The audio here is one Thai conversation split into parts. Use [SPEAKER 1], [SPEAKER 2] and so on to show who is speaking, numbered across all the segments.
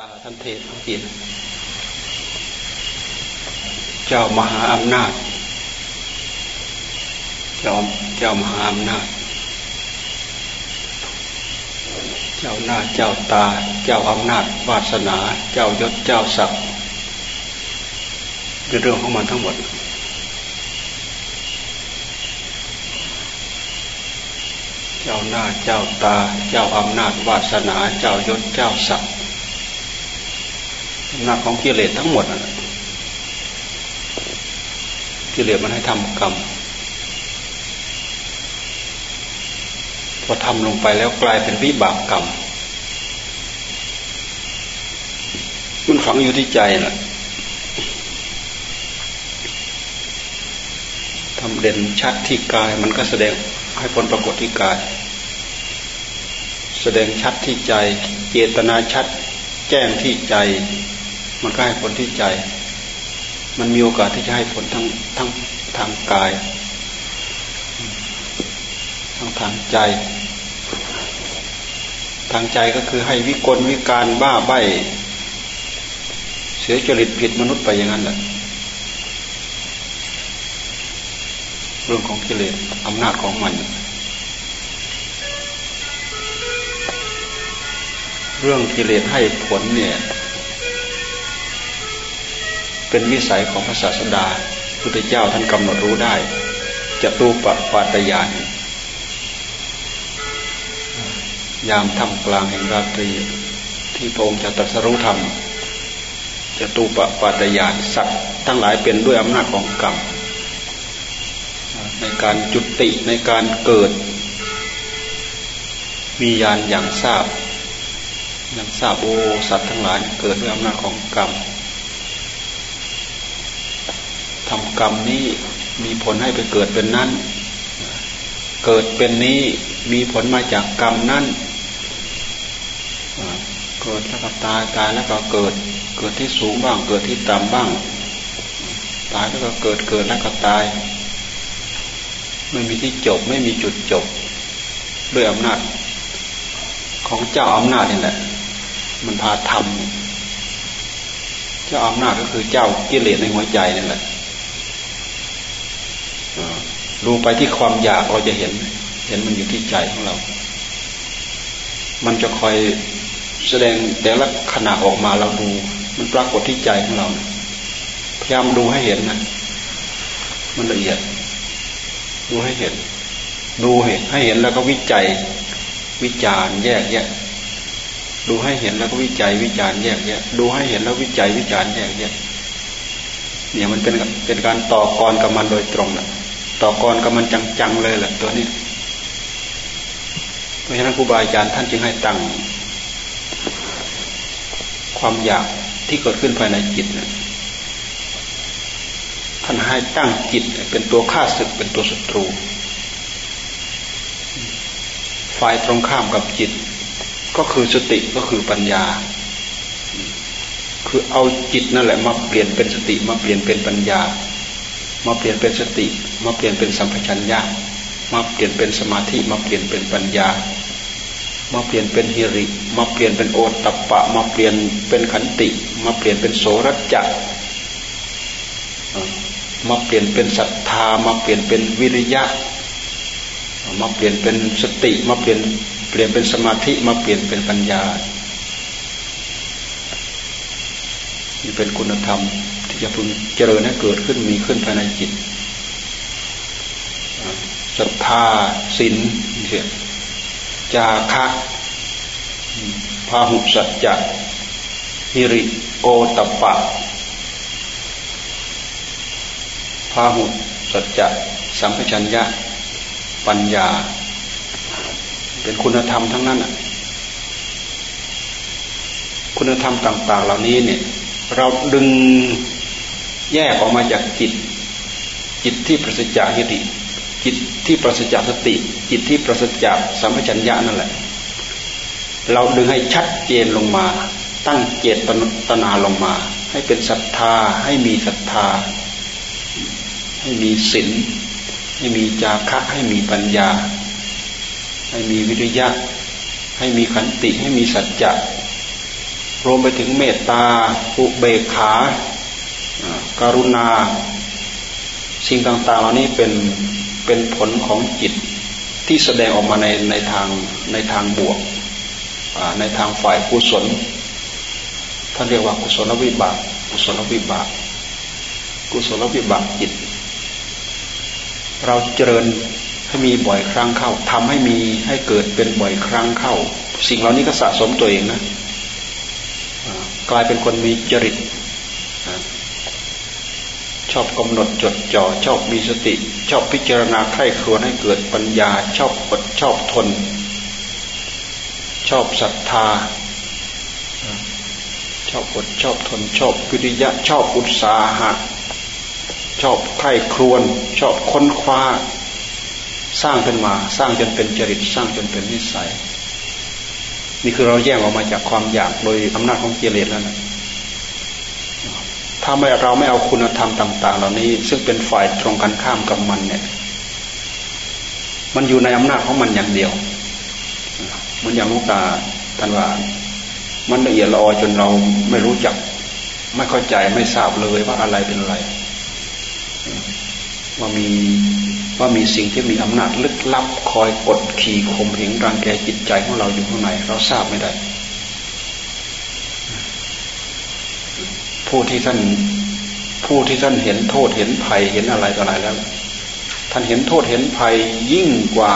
[SPEAKER 1] ตาท่านเทศกินเจ้ามหาอำนาจ เจ้าเจ้ามหาอำนาจ เจ้าหน้าเจ้าตา เจ้าอำนาจวาสนา เจ้ายศเจ้าศักดิ์เป็นเรื่องของมันทั้งหมด เจ้าหน้าเจ้าตา เจ้าอำนาจวาสนา เจ้ายศเจ้าศักดิ์ อำนาจของกิเลสทั้งหมดกิเลสมันให้ทำกรรมพอทำลงไปแล้วกลายเป็นวิบากกรรมมันฝังอยู่ที่ใจแหละทำเด่นชัดที่กาย มันก็แสดงให้ผลปรากฏที่กาย แสดงชัดที่ใจ เจตนาชัด แจ้งที่ใจ มันก็ให้ผลที่ใจ มันมีโอกาสที่จะให้ผลทั้งทั้งทางกาย ทั้งทางใจ ทางใจก็คือให้วิกลวิการบ้าใบเสียจริตผิดมนุษย์ไปอย่างนั้นแหละเรื่องของกิเลสอำนาจของมัน เรื่องกิเลสให้ผลเนี่ย เป็นวิสัยของพระศาสดาพุทธเจ้าท่านกำหนดรู้ได้จะรูปปาตยานยามทำกลางแห่งราตรี ที่พระองค์จะตรัสรู้ธรรมจะตูปปาตยานสัตว์ทั้งหลายเป็นด้วยอำนาจของกรรมในการจุติในการเกิด มียานอย่างทราบอย่างทราบโอสัตว์ทั้งหลายเกิดด้วยอำนาจของกรรม ทำกรรมนี้มีผลให้ไปเกิดเป็นนั้น เกิดเป็นนี้มีผลมาจากกรรมนั้นเกิดแล้วก็ตายตายแล้วก็เกิด เกิดที่สูงบ้าง เกิดที่ต่ำบ้าง ตายแล้วก็เกิดเกิดแล้วก็ตาย ไม่มีที่จบไม่มีจุดจบ ด้วยอำนาจ ของเจ้าอำนาจนี่แหละ มันพาทำเจ้าอำนาจก็คือเจ้ากิเลสในหัวใจนี่แหละ ดูไปที่ความอยากเราจะเห็น เห็นมันอยู่ที่ใจของเรา มันจะคอยแสดงแต่ละขณะออกมาเราดู มันปรากฏที่ใจของเราพยายามดูให้เห็นนะมันละเอียด ดูให้เห็น ดูเห็น ให้เห็นแล้วก็วิจัย วิจารแยกแยะดูให้เห็นแล้วก็วิจัยวิจารแยกแยะดูให้เห็นแล้ววิจัยวิจารแยกแยะเนี่ยมันเป็นเป็นการต่อกรกับมันโดยตรงนะ ต่อกรกับมันจังๆเลยแหละตัวนี้ เพราะฉะนั้นครูบาอาจารย์ท่านจึงให้ตั้งความอยากที่เกิดขึ้นภายในจิตนะท่านให้ตั้งจิตเป็นตัวฆ่าศึกเป็นตัวศัตรู ฝ่ายตรงข้ามกับจิต ก็คือสติก็คือปัญญา คือเอาจิตนั่นแหละมาเปลี่ยนเป็นสติมาเปลี่ยนเป็นปัญญา มาเปลี่ยนเป็นสติ มาเปลี่ยนเป็นสัมปชัญญะมาเปลี่ยนเป็นสมาธิ มาเปลี่ยนเป็นปัญญา มาเปลี่ยนเป็นฮิริ มาเปลี่ยนเป็นโอตตปปะ มาเปลี่ยนเป็นขันติ มาเปลี่ยนเป็นโสรจักมาเปลี่ยนเป็นศรัทธา มาเปลี่ยนเป็นวิริยะ มาเปลี่ยนเป็นสติ มาเปลี่ยนเปลี่ยนเป็นสมาธิ มาเปลี่ยนเป็นปัญญานี่เป็นคุณธรรม จะพึงเจริญให้เกิดขึ้นมีขึ้นภายในจิตศรัทธาศีลเสียจาคะพาหุสัจจะฮิริโอตปะพาหุสัจจะสัมปชัญญะ ปัญญา เป็นคุณธรรมทั้งนั้นคุณธรรมต่าง ๆ เหล่านี้เนี่ย เราดึง แยกออกมาจากจิต จิตที่ประสิจากหิริจิตที่ประสิจากสติ จิตที่ประสิจากสัมปชัญญะนั่นแหละ เราดึงให้ชัดเจนลงมา ตั้งเจตตนาลงมา ให้เป็นศรัทธา ให้มีศรัทธา ให้มีศีลให้มีจาคะให้มีปัญญา ให้มีวิริยะ ให้มีขันติให้มีสัจจะรวมไปถึงเมตตาอุเบกขา การุณา สิ่งต่างๆ เหล่านี้เป็นเป็นผลของจิตที่แสดงออกมาในในทางในทางบวกในทางฝ่ายกุศลท่านเรียกว่ากุศลวิบาก กุศลวิบาก กุศลวิบากจิต เราเจริญให้มีบ่อยครั้งเข้าทำให้มีให้เกิดเป็นบ่อยครั้งเข้า สิ่งเหล่านี้ก็สะสมตัวเองนะกลายเป็นคนมีจริต ชอบกำหนดจดจ่อชอบมีสติ ชอบพิจารณาใคร่ครวญให้เกิดปัญญา ชอบอดชอบทน ชอบศรัทธา ชอบอดชอบทน ชอบวิริยะ ชอบอุตสาหะ ชอบใคร่ครวญชอบค้นคว้า สร้างขึ้นมา สร้างจนเป็นจริตสร้างจนเป็นนิสัย นี่คือเราแยกออกมาจากความอยากโดยอำนาจของกิเลสแล้วนะ ถ้าไม่เราไม่เอาคุณธรรมต่าง ๆ เหล่านี้ ซึ่งเป็นฝ่ายตรงกันข้ามกับมันเนี่ย มันอยู่ในอำนาจของมันอย่างเดียวมันอย่างลูกตาท่านว่า มันละเอียดละออจนเราไม่รู้จัก ไม่เข้าใจไม่ทราบเลยว่าอะไรเป็นอะไร ว่ามีว่ามีสิ่งที่มีอำนาจลึกลับคอยกดขี่ข่มเหงรังแกจิตใจของเราอยู่ข้างในเราทราบไม่ได้ ผู้ที่ท่านผู้ที่ท่านเห็นโทษเห็นภัยเห็นอะไรต่ออะไรแล้ว ท่านเห็นโทษเห็นภัยยิ่งกว่า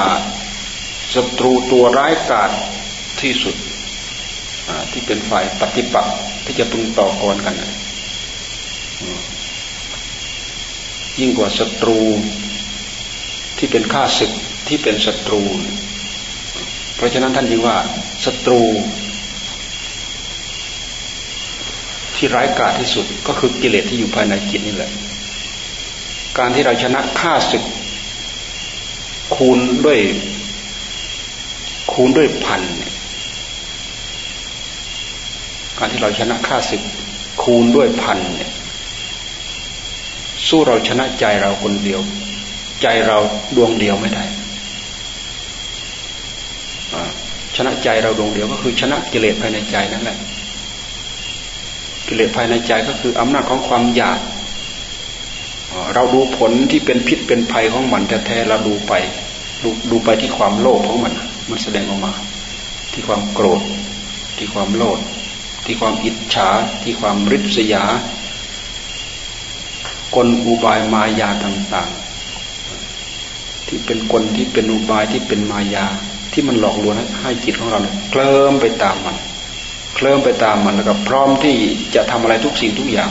[SPEAKER 1] ศัตรูตัวร้ายกาจที่สุดที่เป็นฝ่ายปฏิปักษ์ที่จะพึงต่อกรกันยิ่งกว่าศัตรูที่เป็นข้าศึกที่เป็นศัตรู เพราะฉะนั้นท่านจึงว่าศัตรู ที่ร้ายกาจที่สุดก็คือกิเลสที่อยู่ภายในจิตนี่แหละ การที่เราชนะฆ่าศึก คูณด้วย คูณด้วยพันเนี่ยการที่เราชนะฆ่าศึก คูณด้วยพันเนี่ยสู้เราชนะใจเราคนเดียว ใจเราดวงเดียวไม่ได้ชนะใจเราดวงเดียวก็คือชนะกิเลสภายในใจนั่นแหละ กิเลสภายในใจก็คืออำนาจของความอยากเราดูผลที่เป็นพิษเป็นภัยของมันแท้ๆเราดูไปดูดูไปที่ความโลภของมัน มันแสดงออกมา ที่ความโกรธ ที่ความโลภที่ความอิจฉา ที่ความริษยา กลอุบายมายาต่างๆ ที่เป็นกลที่เป็นอุบายที่เป็นมายา ที่มันหลอกลวงให้จิตของเราเคลิ้มไปตามมัน เคลิ้มไปตามมันแล้วก็พร้อมที่จะทำอะไรทุกสิ่งทุกอย่าง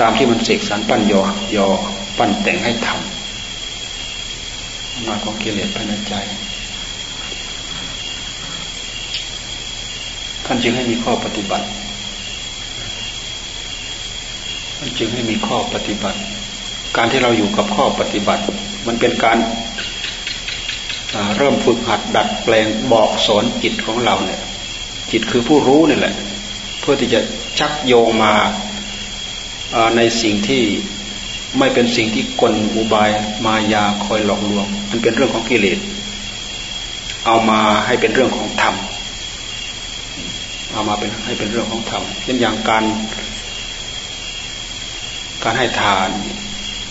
[SPEAKER 1] ตามที่มันเสกสรรปั้นยอยอปั้นแต่งให้ทำมาของกิเลสภายในใจ ท่านจึงให้มีข้อปฏิบัติ ท่านจึงให้มีข้อปฏิบัติ การที่เราอยู่กับข้อปฏิบัติ มันเป็นการเริ่มฝึกหัดดัดแปลงบอกสอนจิตของเราเนี่ย จิตคือผู้รู้นี่แหละ เพื่อที่จะชักโยงมาในสิ่งที่ไม่เป็นสิ่งที่กลอุบายมายาคอยหลอกลวง มันเป็นเรื่องของกิเลสเอามาให้เป็นเรื่องของธรรมเอามาเป็นให้เป็นเรื่องของธรรมเช่นอย่างการ การให้ทาน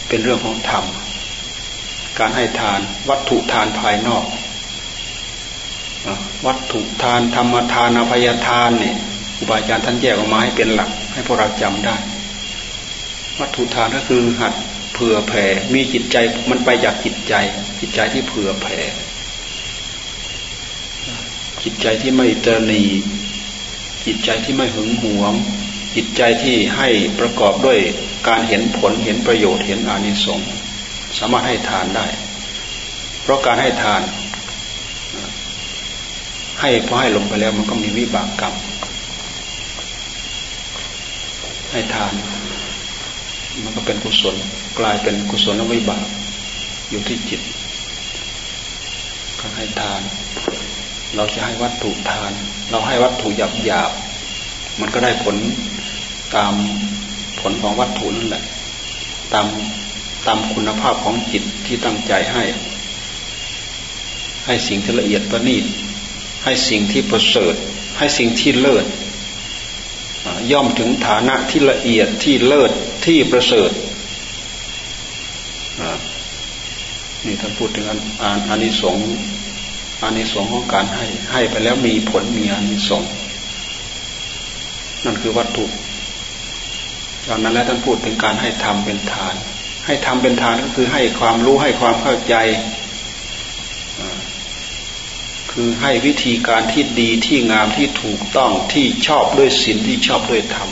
[SPEAKER 1] เป็นเรื่องของธรรมการให้ทานวัตถุทานภายนอก วัตถุทานธรรมทานอภัยทานเนี่ยครูบาอาจารย์ท่านแยกออกมาให้เป็นหลัก ให้พวกเราจำได้ วัตถุทานก็คือหัดเผื่อแผ่ มีจิตใจมันไปจากจิตใจ จิตใจที่เผื่อแผ่ จิตใจที่ไม่เตนีจิตใจที่ไม่หึงหวง จิตใจที่ให้ประกอบด้วยการเห็นผลเห็นประโยชน์เห็นอานิสงส์สามารถให้ทานได้ เพราะการให้ทาน ให้พอให้ลงไปแล้วมันก็มีวิบากกรรมให้ทาน มันก็เป็นกุศลกลายเป็นกุศลแล้วิบากอยู่ที่จิตก็ให้ทาน เราจะให้วัตถุทาน เราให้วัตถุหยาบหยาบมันก็ได้ผลตามผลของวัตถุนั่นแหละ ตามตามคุณภาพของจิตที่ตั้งใจให้ ให้สิ่งที่ละเอียดประณีต ให้สิ่งที่ประเสริฐ ให้สิ่งที่เลิศย่อมถึงฐานะที่ละเอียดที่เลิศที่ประเสริฐนี่ท่านพูดถึงอาอานิสงส์อานิสงส์ของการให้ให้ไปแล้วมีผลมีอานิสงส์นั่นคือวัตถุจากนั้นแล้วท่านพูดถึงการให้ทำเป็นทาน ให้ทำเป็นทานก็คือให้ความรู้ให้ความเข้าใจ คือให้วิธีการที่ดีที่งามที่ถูกต้องที่ชอบด้วยศีลที่ชอบด้วยธรรม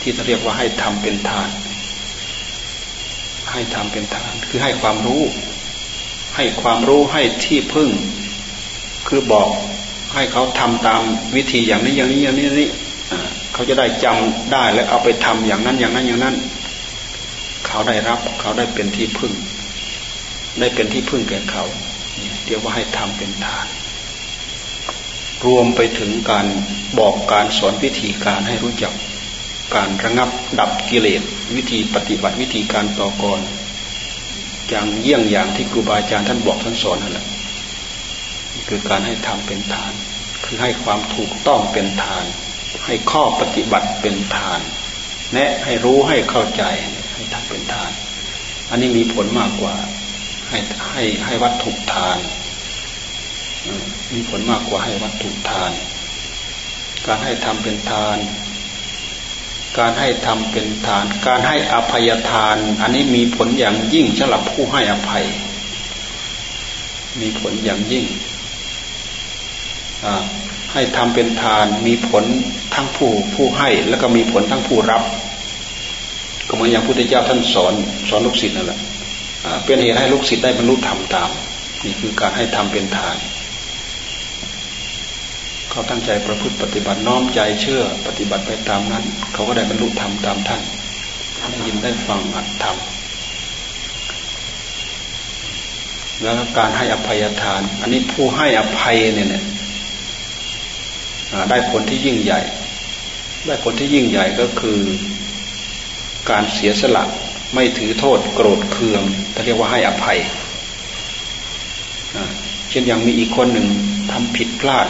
[SPEAKER 1] ที่เรียกว่าให้ทำเป็นทาน ให้ทำเป็นทาน คือให้ความรู้ ให้ความรู้ให้ที่พึ่ง คือบอกให้เขาทำตามวิธีอย่างนี้อย่างนี้อย่างนี้นี่เขาจะได้จำได้และเอาไปทำอย่างนั้นอย่างนั้นอย่างนั้น เขาได้รับเขาได้เป็นที่พึ่ง ได้เป็นที่พึ่งแก่เขาเรียกว่าให้ทำเป็นทาน รวมไปถึงการบอกการสอนวิธีการให้รู้จัก การระงับดับกิเลสวิธีปฏิบัติวิธีการต่อกรอย่างเยี่ยงอย่างที่ครูบาอาจารย์ท่านบอกท่านสอนนั่นแหละคือการให้ทำเป็นทาน คือให้ความถูกต้องเป็นทาน ให้ข้อปฏิบัติเป็นทาน แนะให้รู้ให้เข้าใจให้ทำเป็นทาน อันนี้มีผลมากกว่า ให้ให้ให้วัตถุทาน มีผลมากกว่าให้วัตถุทาน การให้ทำเป็นทาน การให้ทำเป็นทาน การให้อภัยทาน อันนี้มีผลอย่างยิ่งสำหรับผู้ให้อภัย มีผลอย่างยิ่งให้ทำเป็นทานมีผลทั้งผู้ผู้ให้แล้วก็มีผลทั้งผู้รับ ก็เหมือนอย่างพุทธเจ้าท่านสอนสอนลูกศิษย์นั่นแหละเป็นเหตุให้ลูกศิษย์ได้บรรลุธรรมตาม นี่คือการให้ทำเป็นทาน เขาตั้งใจประพฤติปฏิบัติน้อมใจเชื่อปฏิบัติไปตามนั้น เขาก็ได้บรรลุธรรมตามท่านได้ยินได้ฟังอัดธรรมแล้วการให้อภัยทาน อันนี้ผู้ให้อภัยเนี่ยได้ผลที่ยิ่งใหญ่ ได้ผลที่ยิ่งใหญ่ก็คือ การเสียสละไม่ถือโทษโกรธเคืองเขาเรียกว่าให้อภัยเช่นอย่างมีอีกคนหนึ่งทำผิดพลาด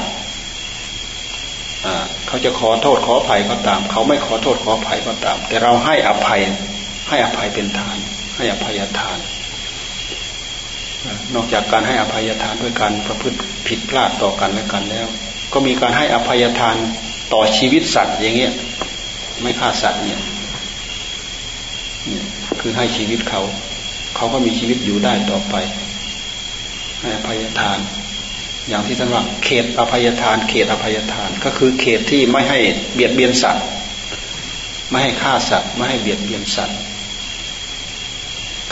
[SPEAKER 1] เขาจะขอโทษขออภัยก็ตาม เขาไม่ขอโทษขออภัยก็ตาม แต่เราให้อภัยให้อภัยเป็นทาน ให้อภัยทาน นอกจากการให้อภัยทานด้วยการประพฤติผิดพลาดต่อกันและกันแล้ว ก็มีการให้อภัยทานต่อชีวิตสัตว์อย่างเงี้ย ไม่ฆ่าสัตว์เนี่ยคือให้ชีวิตเขา เขาก็มีชีวิตอยู่ได้ต่อไป ให้อภัยทาน อย่างที่ท่านว่าเขตอภัยทาน เขตอภัยทาน ก็คือเขตที่ไม่ให้เบียดเบียนสัตว์ ไม่ให้ฆ่าสัตว์ ไม่ให้เบียดเบียนสัตว์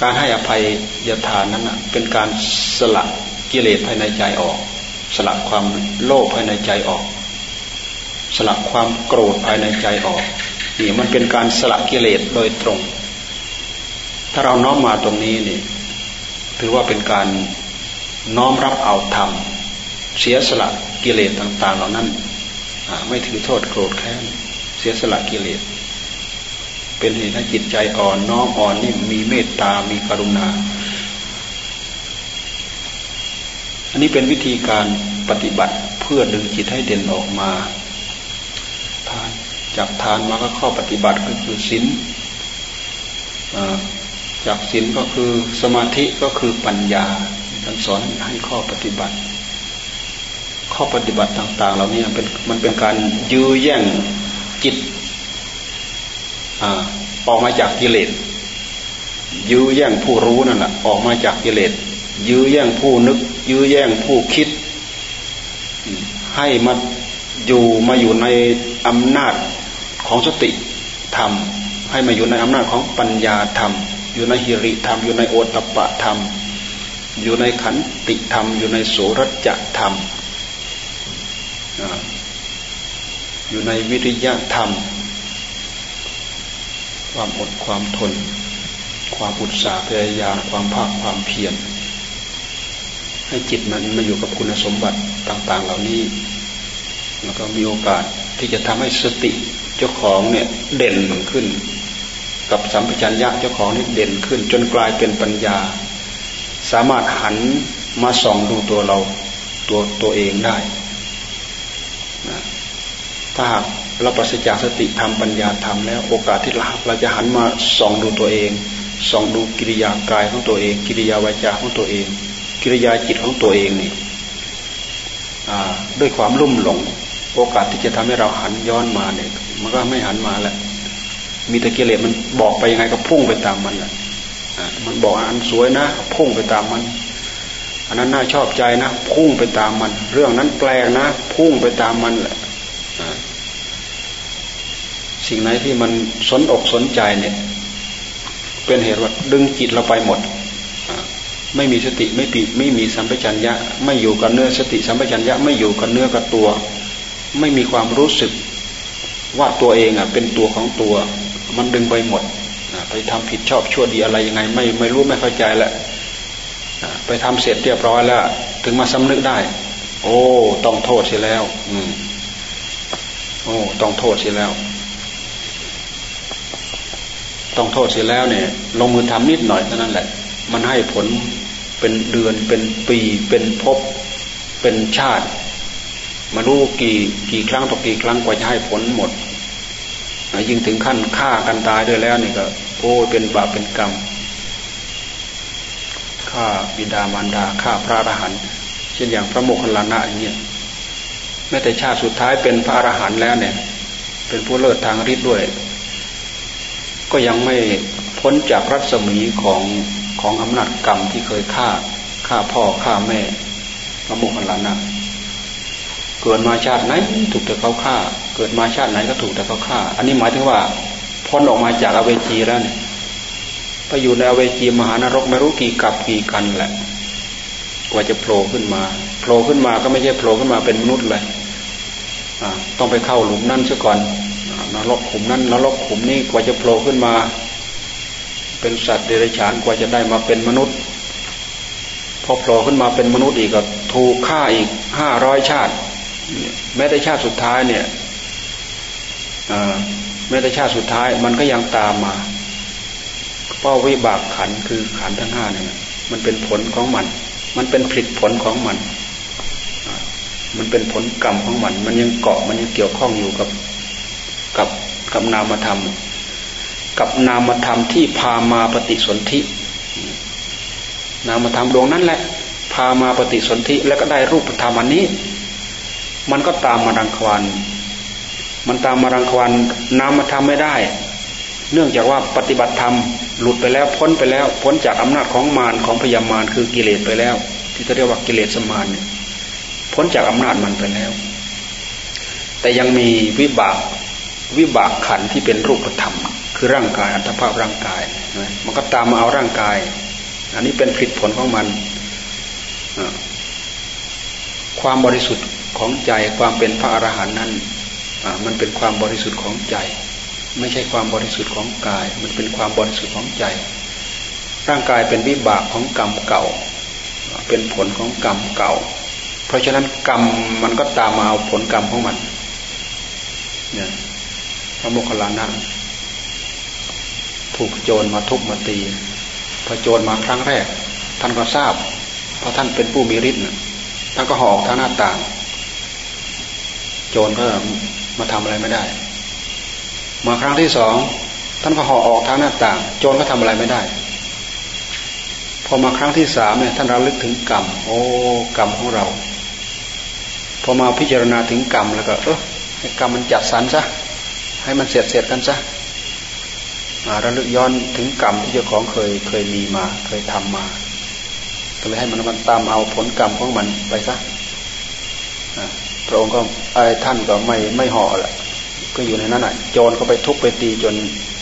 [SPEAKER 1] การให้อภัยยทานนั้นเป็นการสละกิเลสภายในใจออก สละความโลภภายในใจออก สละความโกรธภายในใจออกนี่มันเป็นการสละกิเลสโดยตรง ถ้าเราน้อมมาตรงนี้นี่ถือว่าเป็นการน้อมรับเอาธรรม เสียสละกิเลสต่าง ๆ เหล่านั้นไม่ถือโทษโกรธแค้นเสียสละกิเลส เป็นเหตุให้จิตใจอ่อนน้อมอ่อนนิ่มมีเมตตามีกรุณา อันนี้เป็นวิธีการปฏิบัติเพื่อดึงจิตให้เด่นออกมาทานจากทานมาก็ข้อปฏิบัติก็คือศีลจากศีลก็คือสมาธิก็คือปัญญาท่านสอนให้ข้อปฏิบัติ ข้อปฏิบัติต่าง ๆ เหล่านี้เป็นมันเป็นการยื้อแย่งจิตออกมาจากกิเลสยื้อแย่งผู้รู้นั่นแหละออกมาจากกิเลสยื้อแย่งผู้นึก ยื้อแย่งผู้คิด ให้มาอยู่มาอยู่ในอำนาจของสติธรรม ให้มาอยู่ในอำนาจของปัญญาธรรม อยู่ในหิริธรรม อยู่ในโอตตปะธรรม อยู่ในขันติธรรม อยู่ในโสรัจธรรม อยู่ในวิริยะธรรม ความอดความทน ความอุตสาห์พยายามความภาคความเพียรให้จิตมันมาอยู่กับคุณสมบัติต่าง ๆ เหล่านี้ แล้วก็มีโอกาสที่จะทำให้สติเจ้าของเนี่ยเด่นขึ้น กับสัมปชัญญะเจ้าของนี่เด่นขึ้น จนกลายเป็นปัญญา สามารถหันมาส่องดูตัวเราตัวตัวเองได้ ถ้าหากเราปราศจากสติธรรมปัญญาธรรมแล้วโอกาสที่เราจะหันมาส่องดูตัวเองส่องดูกิริยากายของตัวเอง กิริยาวาจาของตัวเอง กิริยาจิตของตัวเองนี่ด้วยความลุ่มหลง โอกาสที่จะทำให้เราหันย้อนมาเนี่ยมันก็ไม่หันมาแล้วมีแต่กิเลมันบอกไปยังไงก็พุ่งไปตามมันแหละมันบอกอันสวยนะพุ่งไปตามมัน อันนั้นน่าชอบใจนะ พุ่งไปตามมัน เรื่องนั้นแปลกนะ พุ่งไปตามมันแหละ สิ่งไหนที่มันสนอกสนใจเนี่ย เป็นเหตุว่าดึงจิตเราไปหมด ไม่มีสติไม่ปีไม่มีสัมปชัญญะ ไม่อยู่กับเนื้อสติสัมปชัญญะไม่อยู่กับเนื้อกับตัว ไม่มีความรู้สึกว่าตัวเองอะเป็นตัวของตัว มันดึงไปหมดไปทำผิดชอบชั่วดีอะไรยังไง ไม่ไม่รู้ไม่เข้าใจแล้วไปทำเสร็จเรียบร้อยแล้ว ถึงมาสำนึกได้ โอ้ ต้องโทษเสียแล้ว อืมโอ้ ต้องโทษเสียแล้ว ต้องโทษเสียแล้วเนี่ย ลงมือทำนิดหน่อยเท่านั้นแหละ มันให้ผลเป็นเดือนเป็นปีเป็นภพเป็นชาติ มารู้กี่กี่ครั้งต่อกี่ครั้งกว่าจะให้ผลหมดยิ่งถึงขั้นฆ่ากันตายด้วยแล้วนี่ก็โอ้เป็นบาปเป็นกรรมฆ่าบิดามารดาฆ่าพระอรหันต์เช่นอย่างพระโมคคัลลานะอย่างเงี้ยแม้แต่ชาติสุดท้ายเป็นพระอรหันต์แล้วเนี่ย เป็นผู้เลิศทางฤทธิ์ด้วย ก็ยังไม่พ้นจากรัศมีของของอำนาจกรรมที่เคยฆ่าฆ่าพ่อฆ่าแม่พระโมคคัลลานะเกิดมาชาติไหนถูกแต่เขาฆ่า เกิดมาชาติไหนก็ถูกแต่เขาฆ่า อันนี้หมายถึงว่าพ้นออกมาจากอเวจีแล้วเนี่ยไปอยู่ในอเวจีมหานรกไม่รู้กี่กับกี่กันแหละ กว่าจะโผล่ขึ้นมาโผล่ขึ้นมาก็ไม่ใช่โผล่ขึ้นมาเป็นมนุษย์เลยต้องไปเข้าหลุมนั่นซะก่อน นรกขุมนั้นนรกขุมนี้กว่าจะโผล่ขึ้นมา เป็นสัตว์เดรัจฉานกว่าจะได้มาเป็นมนุษย์ พอโผล่ขึ้นมาเป็นมนุษย์อีกก็ถูกฆ่าอีกห้าร้อยชาติ แม้แต่ชาติสุดท้ายเนี่ยแม้แต่ชาติสุดท้ายมันก็ยังตามมาเป้าวิบากขันคือขันทั้งห้าเนี่ยมันเป็นผลของมัน มันเป็นผลิตผลของมัน มันเป็นผลกรรมของมัน มันยังเกาะมันยังเกี่ยวข้องอยู่กับ กับกับนามธรรม กับนามธรรมที่พามาปฏิสนธินามธรรมดวงนั้นแหละ พามาปฏิสนธิแล้วก็ได้รูปธรรมอันนี้ มันก็ตามมารังควานมันตามมารังควานน้ำมาทำไม่ได้ เนื่องจากว่าปฏิบัติธรรมหลุดไปแล้วพ้นไปแล้วพ้นจากอำนาจของมารของพยามารคือกิเลสไปแล้ว ที่เขาเรียกว่ากิเลสสมารเนี่ยพ้นจากอำนาจมันไปแล้ว แต่ยังมีวิบาก วิบากขันที่เป็นรูปธรรม คือร่างกายอัตภาพร่างกายมันก็ตามมาเอาร่างกาย อันนี้เป็นผลผลของมันความบริสุทธิ์ของใจความเป็นพระอรหันต์นั้นมันเป็นความบริสุทธิ์ของใจ ไม่ใช่ความบริสุทธิ์ของกาย มันเป็นความบริสุทธิ์ของใจ ร่างกายเป็นวิบากของกรรมเก่า เป็นผลของกรรมเก่า เพราะฉะนั้นกรรมมันก็ตามมาเอาผลกรรมของมันเนี่ย ระโมคคัลลานะถูกโจรมาทุบมาตีพอโจรมาครั้งแรก ท่านก็ทราบ เพราะท่านเป็นผู้มีฤทธิ์ท่านก็หอกทางหน้าต่าง โจรก็มาทำอะไรไม่ได้ มาครั้งที่สองท่านก็ห่อออกทางหน้าต่าง โจรก็ทำอะไรไม่ได้ พอมาครั้งที่สามเนี่ยท่านระลึกถึงกรรมโอ้กรรมของเรา พอมาพิจารณาถึงกรรมแล้วก็เออกรรมมันจัดสรรซะ ให้มันเสร็จเสร็จกันซะระลึกย้อนถึงกรรมที่เจ้าของเคยเคยมีมาเคยทำมาก็เลยให้มันมันตามเอาผลกรรมของมันไปซะพระองค์ก็ไอ้ท่านก็ไม่ไม่ห่อแหละก็อยู่ในนั้นแหะโจรก็ไปทุบไปตีจน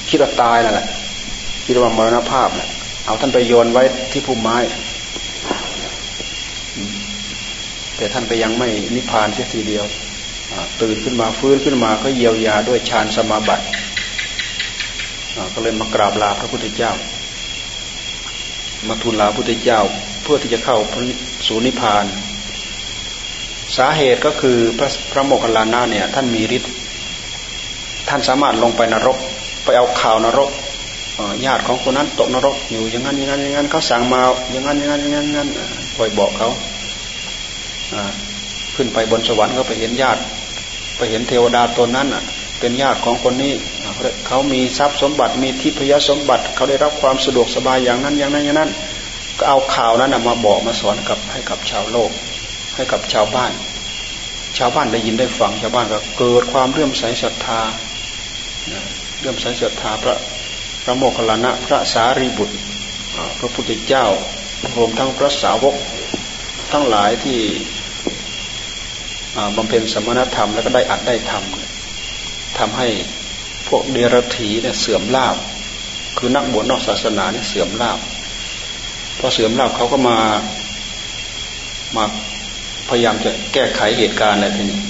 [SPEAKER 1] คิดว่าตายนั่นแหละคิดว่ามรณภาพแหละเอาท่านไปโยนไว้ที่พุ่มไม้ แต่ท่านก็ยังไม่นิพพานเสียทีเดียว ตื่นขึ้นมาฟื้นขึ้นมาก็เยียวยาด้วยฌานสมาบัติก็เลยมากราบลาพระพุทธเจ้า มาทูลลาพระพุทธเจ้าเพื่อที่จะเข้าสู่นิพพาน สาเหตุก็คือพระพระโมคคัลลานะเนี่ยท่านมีฤทธิ์ท่านสามารถลงไปนรก ไปเอาข่าวนรกญาติของคนนั้นตกนรกอยู่อย่างนั้นอย่างนั้นอย่างนั้นเขาสั่งมาอย่างนั้นอย่างนั้นอย่างนั้นอย่างนั้นคอยบอกเขาขึ้นไปบนสวรรค์ก็ไปเห็นญาติ ไปเห็นเทวดาตนนั้นอะเป็นญาติของคนนี้เขามีทรัพย์สมบัติมีทิพยสมบัติ เขาได้รับความสะดวกสบายอย่างนั้นอย่างนั้นอย่างนั้น ก็เอาข่าวนั้นมาบอกมาสอนกับให้กับชาวโลก ให้กับชาวบ้าน ชาวบ้านได้ยินได้ฟังชาวบ้านก็เกิดความเรื่อมใสศรัทธาเรื่อมใสศรัทธาพระพระโมคคัลลานะพระสารีบุตรพระพุทธเจ้า รวมทั้งพระสาวกทั้งหลายที่ บำเพ็ญสมณธรรมแล้วก็ได้อัดได้ทำทำให้พวกเดรถีเนี่ยเสื่อมลาบ คือนักบวชนอกศาสนาเนี่ยเสื่อมลาบพอเสื่อมลาบเขาก็มามาพยายามจะแก้ไขเหตุการณ์อะไรทีนี้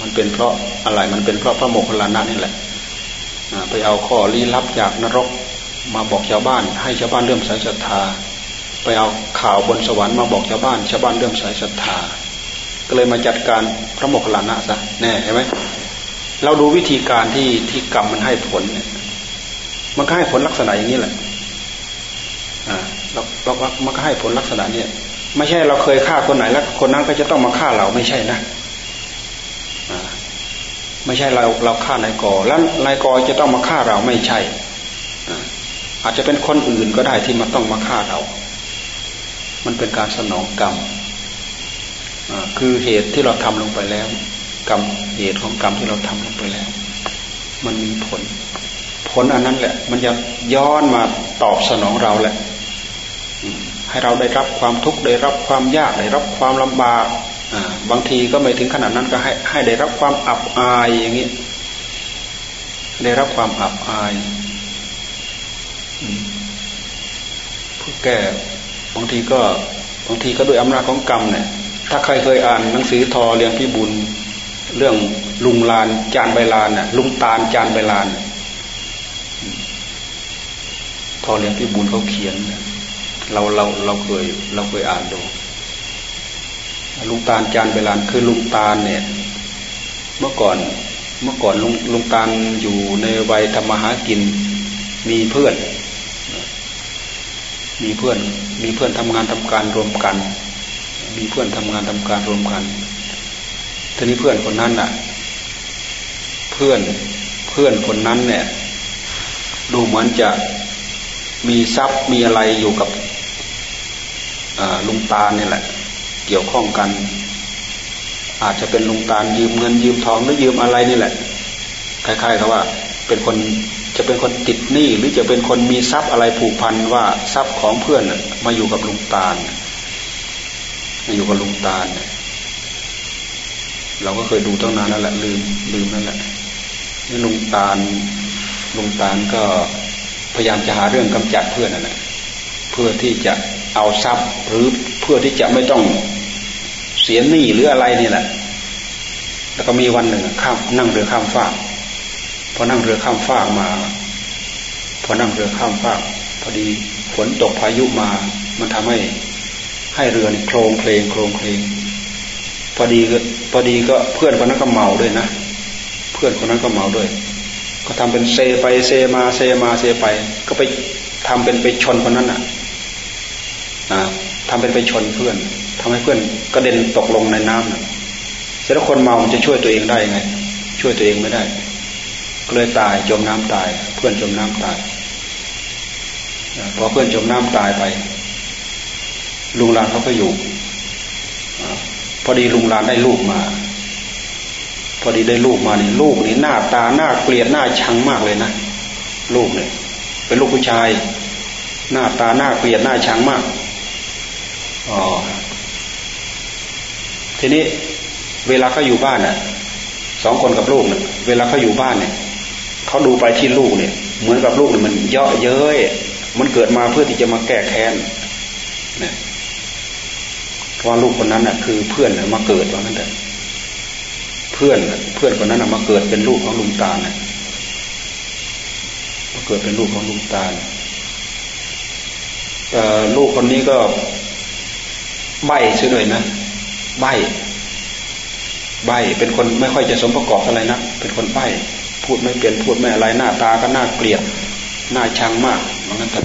[SPEAKER 1] มันเป็นเพราะอะไรมันเป็นเพราะพระโมคคัลลานะนี่แหละไปเอาข้อลี้ลับจากนรกมาบอกชาวบ้าน ให้ชาวบ้านเริ่มใส่ศรัทธา ไปเอาข่าวบนสวรรค์มาบอกชาวบ้าน ชาวบ้านเริ่มใส่ศรัทธา ก็เลยมาจัดการพระโมคคัลลานะซะแน่เห็นไหมเราดูวิธีการที่ที่กรรมมันให้ผลเนี่ยมันก็ให้ผลลักษณะอย่างนี้แหละอ่าเราเรามันก็ให้ผลลักษณะเนี่ย ไม่ใช่เราเคยฆ่าคนไหนแล้ว คนนั้นก็จะต้องมาฆ่าเราไม่ใช่นะอ่าไม่ใช่เราเราฆ่านายกอแล้วนายกอจะต้องมาฆ่าเราไม่ใช่อาจจะเป็นคนอื่นก็ได้ที่มาต้องมาฆ่าเรา มันเป็นการสนองกรรม คือเหตุที่เราทำลงไปแล้ว กรรมเหตุของกรรมที่เราทำลงไปแล้ว มันมีผล ผลอันนั้นแหละ มันจะย้อนมาตอบสนองเราแหละให้เราได้รับความทุกข์ได้รับความยากได้รับความลำบากบางทีก็ไม่ถึงขนาดนั้นก็ให้ให้ได้รับความอับอายอย่างนี้ได้รับความอับอายเพื่อแก้บางทีก็บางทีก็ด้วยอำนาจของกรรมเนี่ย ถ้าใครเคยอ่านหนังสือทอเรียงพิบุญเรื่องลุงลานจานใบลานน่ะลุงตาลจานใบลานทอเรียงพิบุญเขาเขียนเราเราเราเคยเราเคยอ่านดูลุงตาลจานใบลานคือลุงตาลเนี่ย เมื่อก่อนเมื่อก่อนลุงลุงตาลอยู่ในวัยทำมหากิน มีเพื่อน มีเพื่อน มีเพื่อนทำงานทำการรวมกัน มีเพื่อนทำงานทำการรวมกันทีนี้เพื่อนคนนั้นน่ะ เพื่อนเพื่อนคนนั้นเนี่ย ดูเหมือนจะมีทรัพย์มีอะไรอยู่กับลุงตาเนี่ยแหละ เกี่ยวข้องกัน อาจจะเป็นลุงตายืมเงินยืมทองหรือยืมอะไรนี่แหละคล้ายๆกับว่า เป็นคนจะเป็นคนติดหนี้หรือจะเป็นคนมีทรัพย์อะไรผูกพันว่าทรัพย์ของเพื่อนมาอยู่กับลุงตาลมา อยู่กับลุงตาลเราก็เคยดูตั้งนานนั่นแหละลืมลืมนั่นแหละนี่ลุงตาลลุงตาลก็พยายามจะหาเรื่องกำจัดเพื่อนนั่นแหละเพื่อที่จะเอาทรัพย์หรือเพื่อที่จะไม่ต้องเสียหนี้หรืออะไรนี่แหละ แล้วก็มีวันหนึ่งข้ามนั่งเรือข้ามฟากพอนั่งเรือข้ามฟากมาพอนั่งเรือข้ามฟากพอดีฝนตกพายุมา มันทำให้ ให้เรือนี่โครงเพลงโครงเพลงพอดีก็พอดีก็เพื่อนคนนั้นก็เมาด้วยนะ เพื่อนคนนั้นก็เมาด้วย ก็ทำเป็นเซไปเซมาเซมาเซไป ก็ไปทำเป็นไปชนคนนั้นอะนะทำเป็นไปชนเพื่อนทำให้เพื่อนกระเด็นตกลงในน้ำนะเสร็จแล้วคนเมามันจะช่วยตัวเองได้ไง ช่วยตัวเองไม่ได้ก็เลยตายจมน้ำตาย เพื่อนจมน้ำตายพอเพื่อนจมน้ำตายไป ลุงลานเขาก็อยู่พอดีลุงลานได้ลูกมา พอดีได้ลูกมานี่ลูกนี่หน้าตาหน้าเกลียดหน้าชังมากเลยนะลูกเนี่ยเป็นลูกผู้ชาย หน้าตาหน้าเกลียดหน้าชังมากอ๋อทีนี้เวลาเขาอยู่บ้านน่ะสองคนกับลูกเนี่ยเวลาเขาอยู่บ้านเนี่ยเขาดูไปที่ลูกเนี่ย เหมือนกับลูกเนี่ยมันเยาะเย้ยมันเกิดมาเพื่อที่จะมาแก้แค้นเนี่ย ว่าลูกคนนั้นน่ะคือเพื่อนมาเกิดว่างั้นเถอะเพื่อนเพื่อนคนนั้นมาเกิดเป็นลูกของลุงตาเนี่ยมาเกิดเป็นลูกของลุงตาแต่ลูกคนนี้ก็ใบ้ช่วยหน่อยนะใบ้ใบ้เป็นคนไม่ค่อยจะสมประกอบอะไรนะเป็นคนใบ้พูดไม่เปลี่ยนพูดไม่อะไรหน้าตาก็น่าเกลียดน่าชังมากเหมือนกันแต่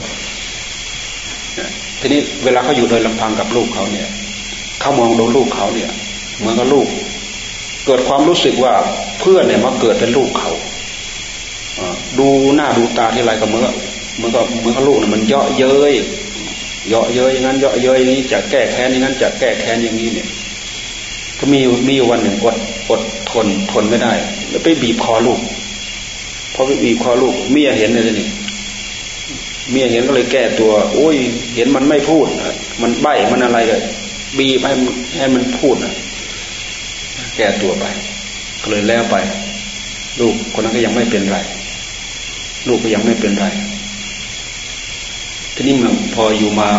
[SPEAKER 1] ทีนี้เวลาเขาอยู่โดยลำพังกับลูกเขาเนี่ย เขามองดูลูกเขาเนี่ยเหมือนกับลูก เกิดความรู้สึกว่าเพื่อนเนี่ยมาเกิดเป็นลูกเขาดูหน้าดูตาที่ไรก็เมื่อเมันก็เมื่อลูกเนี่ยมันเยาะเย้ยเยาะเย้ยอย่างนั้นเยาะเย้ยนี้จะแก้แค้นอย่างนั้นจะแก้แค้นอย่างนี้เนี่ย ก็มีมีวันหนึ่งอดอดทนทนไม่ได้ แล้วไปบีบคอลูกพอไปบีบคอลูกเมียเห็นเลยนี่เมียเห็นก็เลยแก้ตัว โอ้ย เห็นมันไม่พูด มันใบ้มันอะไรกัน บีบให้ให้มันพูดนะแก้ตัวไปก็เลยแล้วไป ลูกคนนั้นก็ยังไม่เป็นไร ลูกก็ยังไม่เป็นไร ทีนี้มันพออยู่มา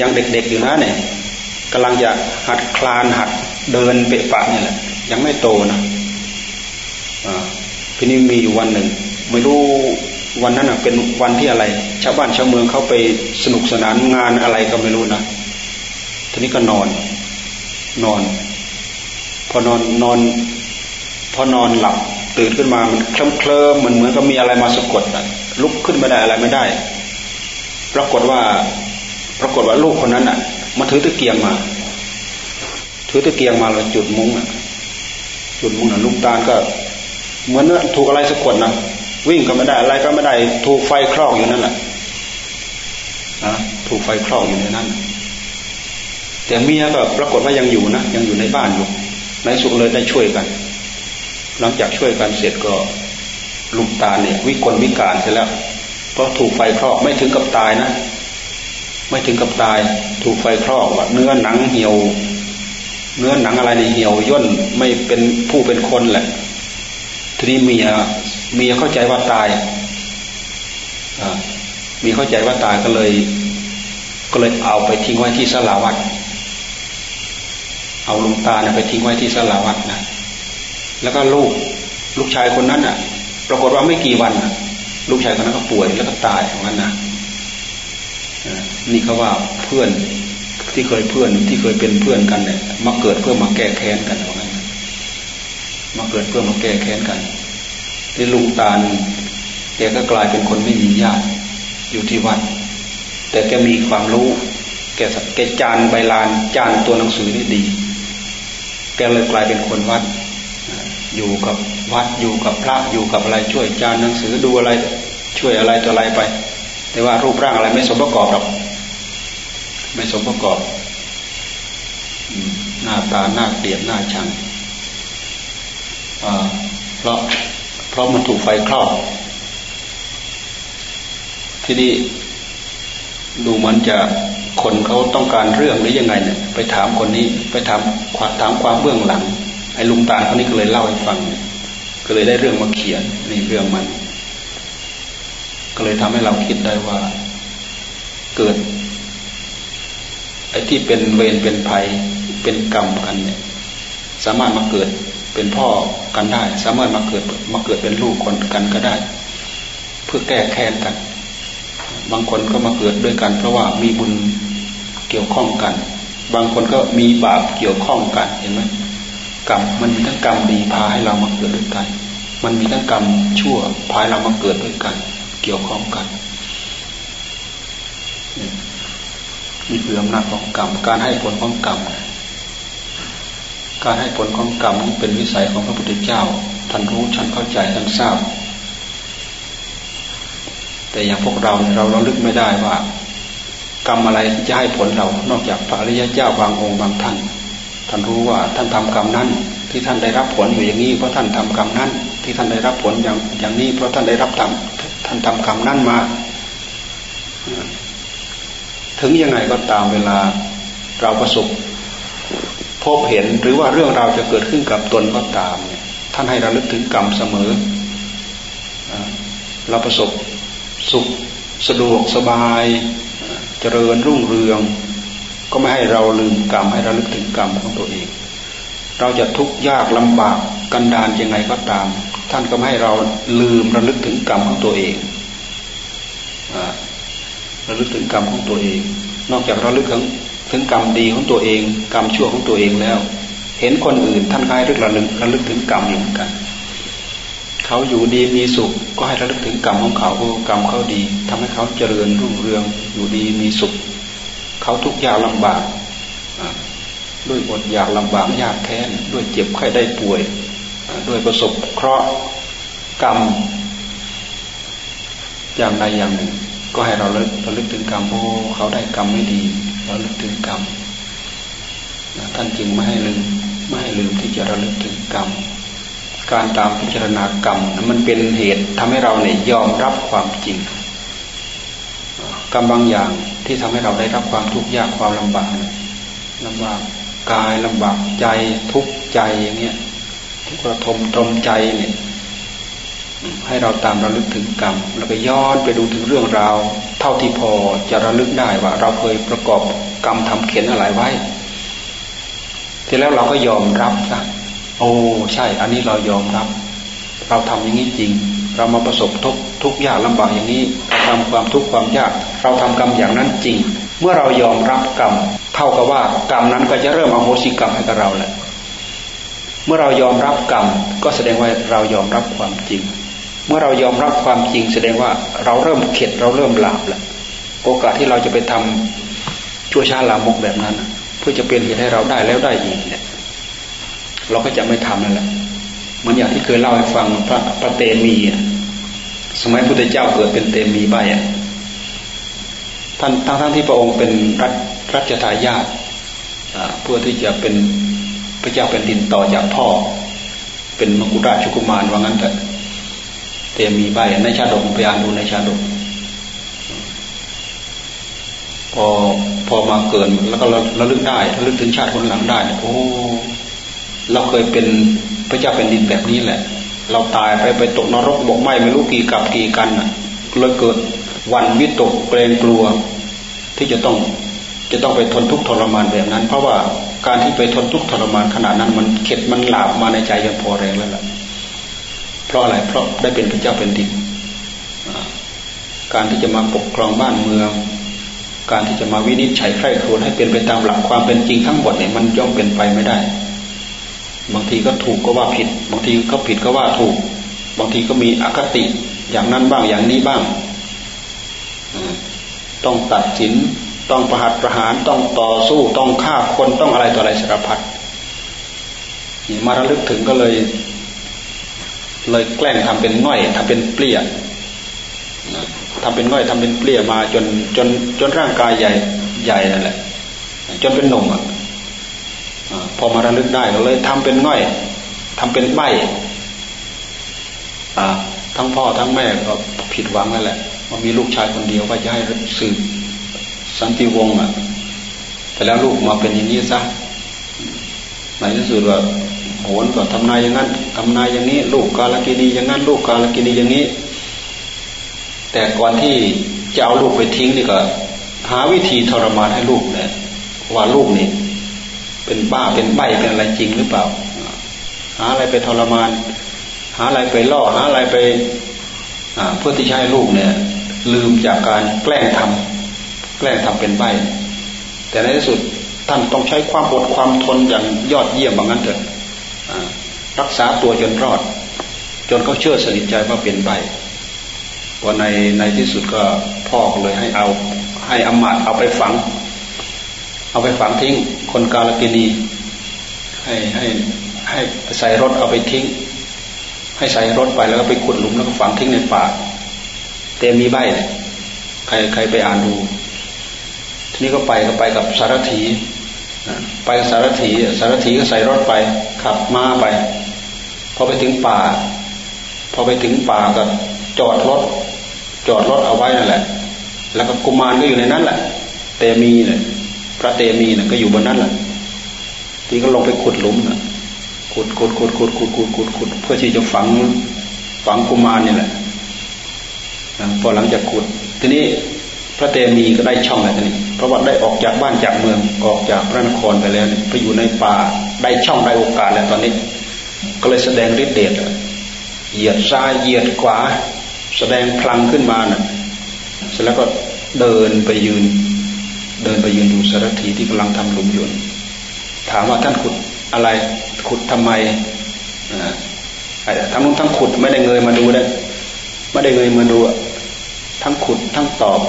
[SPEAKER 1] ยังเด็กๆอยู่นะเนี่ยกำลังจะหัดคลานหัดเดินเปะปะเนี่ยแหละยังไม่โตนะอ่าทีนี้มีอยู่วันหนึ่ง ไม่รู้วันนั้นเป็นวันที่อะไร ชาวบ้านชาวเมืองเขาไปสนุกสนานงานอะไรก็ไม่รู้นะ ทีนี้ก็นอน นอน พอนอนนอน พอนอนหลับตื่นขึ้นมามันเคลิ้มเคลิ้มมันเหมือนกับมีอะไรมาสะกดลุกขึ้นไม่ได้อะไรไม่ได้ ปรากฏว่า ปรากฏว่าลูกคนนั้นอะมาถือตะเกียงมา ถือตะเกียงมาแล้วจุดมุ้งอะ จุดมุ้งอะลูกตาลก็ เหมือนถูกอะไรสะกดนะวิ่งก็ไม่ได้อะไรก็ไม่ได้ ถูกไฟคลอกอยู่นั่นแหละนะถูกไฟคลอกอยู่ในนั้น แต่เมียก็ปรากฏว่ายังอยู่นะยังอยู่ในบ้านอยู่ในสุขเลยได้ช่วยกัน หลังจากช่วยกันเสร็จก็ลุงตาเนี่ย วิกลวิการเสร็จแล้ว เพราะถูกไฟคลอกไม่ถึงกับตายนะ ไม่ถึงกับตาย ถูกไฟคลอกว่าเนื้อหนังเหี่ยว เนื้อหนังอะไรในเหี่ยวย่นไม่เป็นผู้เป็นคนแหละ ทีนี้เมียเมียเข้าใจว่าตายมีเข้าใจว่าตายก็เลย ก็เลยเอาไปทิ้งไว้ที่สลาวัด เอาลุงตาเนี่ยไปทิ้งไว้ที่สลาวัดนะแล้วก็ลูกลูกชายคนนั้นอะ ปรากฏว่าไม่กี่วันลูกชายคนนั้นก็ป่วยแล้วก็ตายของนั้นนะนี่เขาว่าเพื่อนที่เคยเพื่อนที่เคยเป็นเพื่อนกันเนี่ยมาเกิดเพื่อมาแก้แค้นกันของนั้นมาเกิดเพื่อมาแก้แค้นกันที่ลุงตาลแกก็กลายเป็นคนไม่มีญาติอยู่ที่วัด แต่แกมีความรู้ แกแกจานใบลานจานตัวหนังสือนี่ดี แกเลยกลายเป็นคนวัด อยู่กับวัดอยู่กับพระอยู่กับอะไรช่วยจานหนังสือดูอะไรช่วยอะไรต่ออะไรไป แต่ว่ารูปร่างอะไรไม่สมประกอบหรอกไม่สมประกอบหน้าตาหน้าเกลียดหน้าชังเพราะเพราะมันถูกไฟครอบที่นี่ดูเหมือนจะ คนเขาต้องการเรื่องหรือยังไงเนี่ยไปถามคนนี้ไปถามถามความเบื้องหลังไอ้ลุงตาเขานี่ก็เลยเล่าให้ฟัง ก็เลยได้เรื่องมาเขียนนี่เรื่องมัน ก็เลยทำให้เราคิดได้ว่า เกิดไอ้ที่เป็นเวรเป็นภัยเป็นกรรมกันเนี่ย สามารถมาเกิดเป็นพ่อกันได้ สามารถมาเกิดมาเกิดเป็นลูกคนกันก็ได้ เพื่อแก้แค้นกัน บางคนก็มาเกิดด้วยกัน เพราะว่ามีบุญ เกี่ยวข้องกัน บางคนก็มีบาปเกี่ยวข้องกันเห็นไหมกรรมมันมีทั้งกรรมดีพาให้เรามาเกิดด้วยกัน มันมีทั้งกรรมชั่วพาเรามาเกิดด้วยกัน เกี่ยวข้องกันนี่คืออำนาจของกรรม การให้ผลของกรรม การให้ผลของกรรมนี้เป็นวิสัยของพระพุทธเจ้า ท่านรู้ท่านเข้าใจท่านทราบ แต่อย่างพวกเราเราเราลึกไม่ได้ว่า กรรมอะไรที่จะให้ผลเรา นอกจากพระอริยเจ้าบางองค์บางท่าน ท่านรู้ว่าท่านทำกรรมนั้น ที่ท่านได้รับผลอยู่อย่างนี้เพราะท่านทำกรรมนั้น ที่ท่านได้รับผลอย่างอย่างนี้ เพราะท่านได้รับทำท่านทำกรรมนั้นมา ถึงยังไงก็ตามเวลาเราประสบพบเห็นหรือว่าเรื่องราวจะเกิดขึ้นกับตนก็ตามเนี่ยท่านให้เราลึกถึงกรรมเสมอ เราประสบสุขสะดวกสบาย เจริญรุ่งเรือง ก็ไม่ให้เราลืมกรรมให้ราลึกถึงกรรมของตัวเอง เราจะทุกข์ยากลำบากกันดานยังไงก็ตาม ท่านก็ไม่ให้เราลืมระลึกถึงกรรมของตัวเองระลึกถึงกรรมของตัวเอง นอกจากระลึกถึงถึงกรรมดีของตัวเอง กรรมชั่วของตัวเองแล้ว เห็นคนอื่นท่านก็ให้ระลึกระลึกถึงกรรมเหมือนกัน เขาอยู่ดีมีสุข ก็ให้ระลึกถึงกรรมของเขาโอ้กรรมเขาดีทำให้เขาเจริญรุ่งเรืองอยู่ดีมีสุข เขาทุกข์ยากลำบากด้วยอดอยากลำบากยากแค้นด้วยเจ็บไข้ได้ป่วย ด้วยประสบเคราะห์กรรม อย่างใดอย่างหนึ่ง ก็ให้เราเลิกเราลึกถึงกรรมโอ้เขาได้กรรมไม่ดีเราลึกถึงกรรมท่านจึงไม่ให้ลืมไม่ให้ลืมที่จะระลึกถึงกรรม การตามพิจารณากรรมนมันเป็นเหตุทำให้เราเนี่ยยอมรับความจริง กรรมบางอย่างที่ทำให้เราได้รับความทุกข์ยากความลำบากลำบากกายลำบากใจทุกข์ใจอย่างเงี้ยทุกระทมตรมใจเนี่ย ให้เราตามระลึกถึงกรรมแล้วก็ย้อนไปดูถึงเรื่องราว เท่าที่พอจะระลึกได้ว่า เราเคยประกอบกรรมทำเขียนอะไรไว้ทีแล้วเราก็ยอมรับนะ โอ้ใช่ อันนี้เรายอมรับ เราทำอย่างนี้จริง เรามาประสบทุกทุกยากลำบากอย่างนี้เราทำความทุกข์ความยาก เราทำกรรมอย่างนั้นจริง เมื่อเรายอมรับกรรม เท่ากับว่ากรรมนั้นก็จะเริ่มอโหสิกรรมให้กับเราแหละเมื่อเรายอมรับกรรมก็แสดงว่าเรายอมรับความจริง เมื่อเรายอมรับความจริง แสดงว่าเราเริ่มเข็ดเราเริ่มหลาบแล้วโอกาสที่เราจะไปทำชั่วช้าลามกแบบนั้น เพื่อจะเป็นเหตุให้เราได้แล้วได้อีกเนี่ย เราก็จะไม่ทำนั่นแหละมือนอย่างที่เคยเล่าให้ฟังพระพระเตมีสมัยพุทธเจ้าเกิดเป็นเตมีใบอะท่านทั้งทั้งที่พระองค์เป็นรัรัชทายาทเพื่อที่จะเป็นพระเจ้าเป็นดินต่อจากพ่อ เป็นมกุฎราชกุมารว่างั้นแต่เตมีใบในชาดกไปอ่านดูในชาดกพอพอมาเกิดแล้วก็ระลึกได้ระลึกถึงชาติคนหลังได้โอ้ เราเคยเป็นพระเจ้าเป็นดินแบบนี้แหละ เราตายไปไปตกนรกบกไหมไม่รู้กี่กับกี่กันเลยเกิดวันวิตกเกรงกลัว ที่จะต้องจะต้องไปทนทุกข์ทรมานแบบนั้น เพราะว่าการที่ไปทนทุกข์ทรมานขนาดนั้นมันเข็ดมันหลาบมาในใจยังพอแรงแล้วล่ะเพราะอะไรเพราะได้เป็นพระเจ้าเป็นดินการที่จะมาปกครองบ้านเมือง การที่จะมาวินิจฉัยใคร่ครวญให้เป็นไปตามหลักความเป็นจริงทั้งหมดเนี่ยมันย่อมเป็นไปไม่ได้ บางทีก็ถูกก็ว่าผิด บางทีก็ผิดก็ว่าถูก บางทีก็มีอคติอย่างนั้นบ้างอย่างนี้บ้าง ต้องตัดสิน ต้องประหัตประหาร ต้องต่อสู้ ต้องฆ่าคนต้องอะไรต่ออะไรสารพัดนี่มาระลึกถึงก็เลย เลยแกล้งทำเป็นง่อยทำเป็นเปลี่ยทำเป็นง่อยทำเป็นเปลี่ยมาจนจนจนร่างกายใหญ่ใหญ่นั่นแหละ จนเป็นหนุ่มอะ พอมาระลึกได้ก็เลยทำเป็นง่อยทำเป็นใบทั้งพ่อทั้งแม่ก็ผิดหวังนั่นแหละว่ามีลูกชายคนเดียวว่าจะให้สืบสันติวงศ์อะ แต่แล้วลูกมาเป็นอย่างนี้ซะในที่สุดว่าโหนก็ทำนายอย่างนั้นทำนายอย่างนี้ ลูกกาลกินีอย่างนั้น ลูกกาลกินีอย่างนี้ แต่ก่อนที่จะเอาลูกไปทิ้งนี่ก็ หาวิธีทรมานให้ลูกเนี่ยว่าลูกนี่ เป็นบ้าเป็นใบเป็นอะไรจริงหรือเปล่า หาอะไรไปทรมาน หาอะไรไปล่อหาอะไรไปเพื่อที่จะให้ลูกเนี่ย ลืมจากการแกล้งทำแกล้งทำเป็นใบแต่ในที่สุดท่านต้องใช้ความอดความทนอย่างยอดเยี่ยมบางนั้นเถอะรักษาตัวจนรอด จนเขาเชื่อสนิทใจว่าเป็นใบพอในในที่สุดก็พ่อเลยให้เอา ให้อมาตเอาไปฝัง เอาไปฝังทิ้ง คนกาลกินี ให้ให้ให้ใส่รถเอาไปทิ้ง ให้ใส่รถไปแล้วก็ไปขุดหลุมแล้วก็ฝังทิ้งในป่าเต็มมีใบเลยใครใครไปอ่านดู ทีนี้ก็ไปก็ไปกับสารถีไปสารถีสารถีก็ใส่รถไป ขับม้าไป พอไปถึงป่า พอไปถึงป่าก็จอดรถ จอดรถเอาไว้นั่นแหละ แล้วก็กุมารก็อยู่ในนั้นแหละเตมีเนี่ย พระเตมีเนี่ยก็อยู่บนนั้นแหละทีก็ลงไปขุดหลุมนะขุดขุดขุดขุดขุดขุดขุดขุดเพื่อที่จะฝังฝังกุมารนี่แหละพอหลังจากขุด ทีนี้พระเตมีก็ได้ช่องอะไรทีนี้เพราะว่าได้ออกจากบ้านจากเมืองออกจากพระนครไปแล้วไปอยู่ในป่าได้ช่องได้โอกาสแล้วตอนนี้ ก็เลยแสดงฤทธิ์เดชเหยียดซ้ายเหยียดขวา แสดงพลังขึ้นมานะ่ะเสร็จแล้วก็เดินไปยืน เดินไปยืนดูสารถีที่กำลังทำหลุมยุนถามว่าท่านขุดอะไรขุดทำไมทั้งนู้นทั้งขุดไม่ได้เงยมาดูเลยไม่ได้เงยมาดู ทั้งขุดทั้งตอบ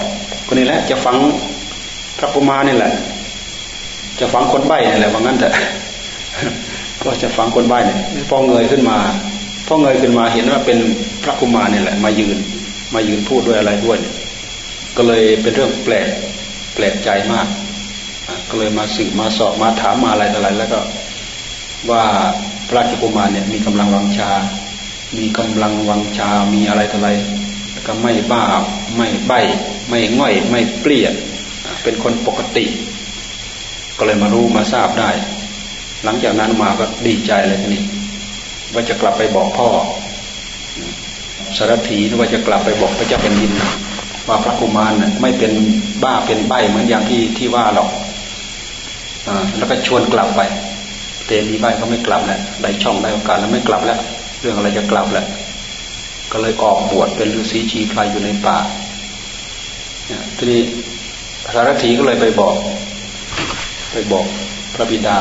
[SPEAKER 1] คนนี้แหละจะฟังพระกุมารนี่แหละ จะฟังคนใบ้นี่แหละว่างั้นเถอะก็จะฟังคนใบ้เนี่ยพอเงยขึ้นมาพอเงยขึ้นมาเห็นว่าเป็นพระกุมารนี่แหละ มายืน มายืนพูดด้วยอะไรด้วย ก็เลยเป็นเรื่องแปลก ปลกใจมาก ก็เลยมาสืบมาสอบมาถามมาอะไรต่ออะไร แล้วก็ว่าพระราชกุมารเนี่ยมีกำลังวังชา มีกำลังวังชา มีอะไรต่ออะไรแล้วก็ไม่บ้า ไม่ใบไม่ง่อย ไม่เปลี่ยน เป็นคนปกติ ก็เลยมารู้มาทราบได้ หลังจากนั้นมาก็ดีใจเลยทีนี้ว่าจะกลับไปบอกพ่อสารถีว่าจะกลับไปบอกพระเจ้าเป็นดิน ว่าพระกุมารน่ะไม่เป็นบ้าเป็นใบเหมือนอย่างที่ที่ว่าหรอกอแล้วก็ชวนกลับไปเตมีใบก็ไม่กลับแหละได้ช่องได้โอกาสแล้วไม่กลับแล้ว เรื่องอะไรจะกลับแหละก็เลยออกบวชเป็นฤาษีชีพลายอยู่ในป่าทีนี้สารถีก็เลยไปบอก ไปบอกพระบิดา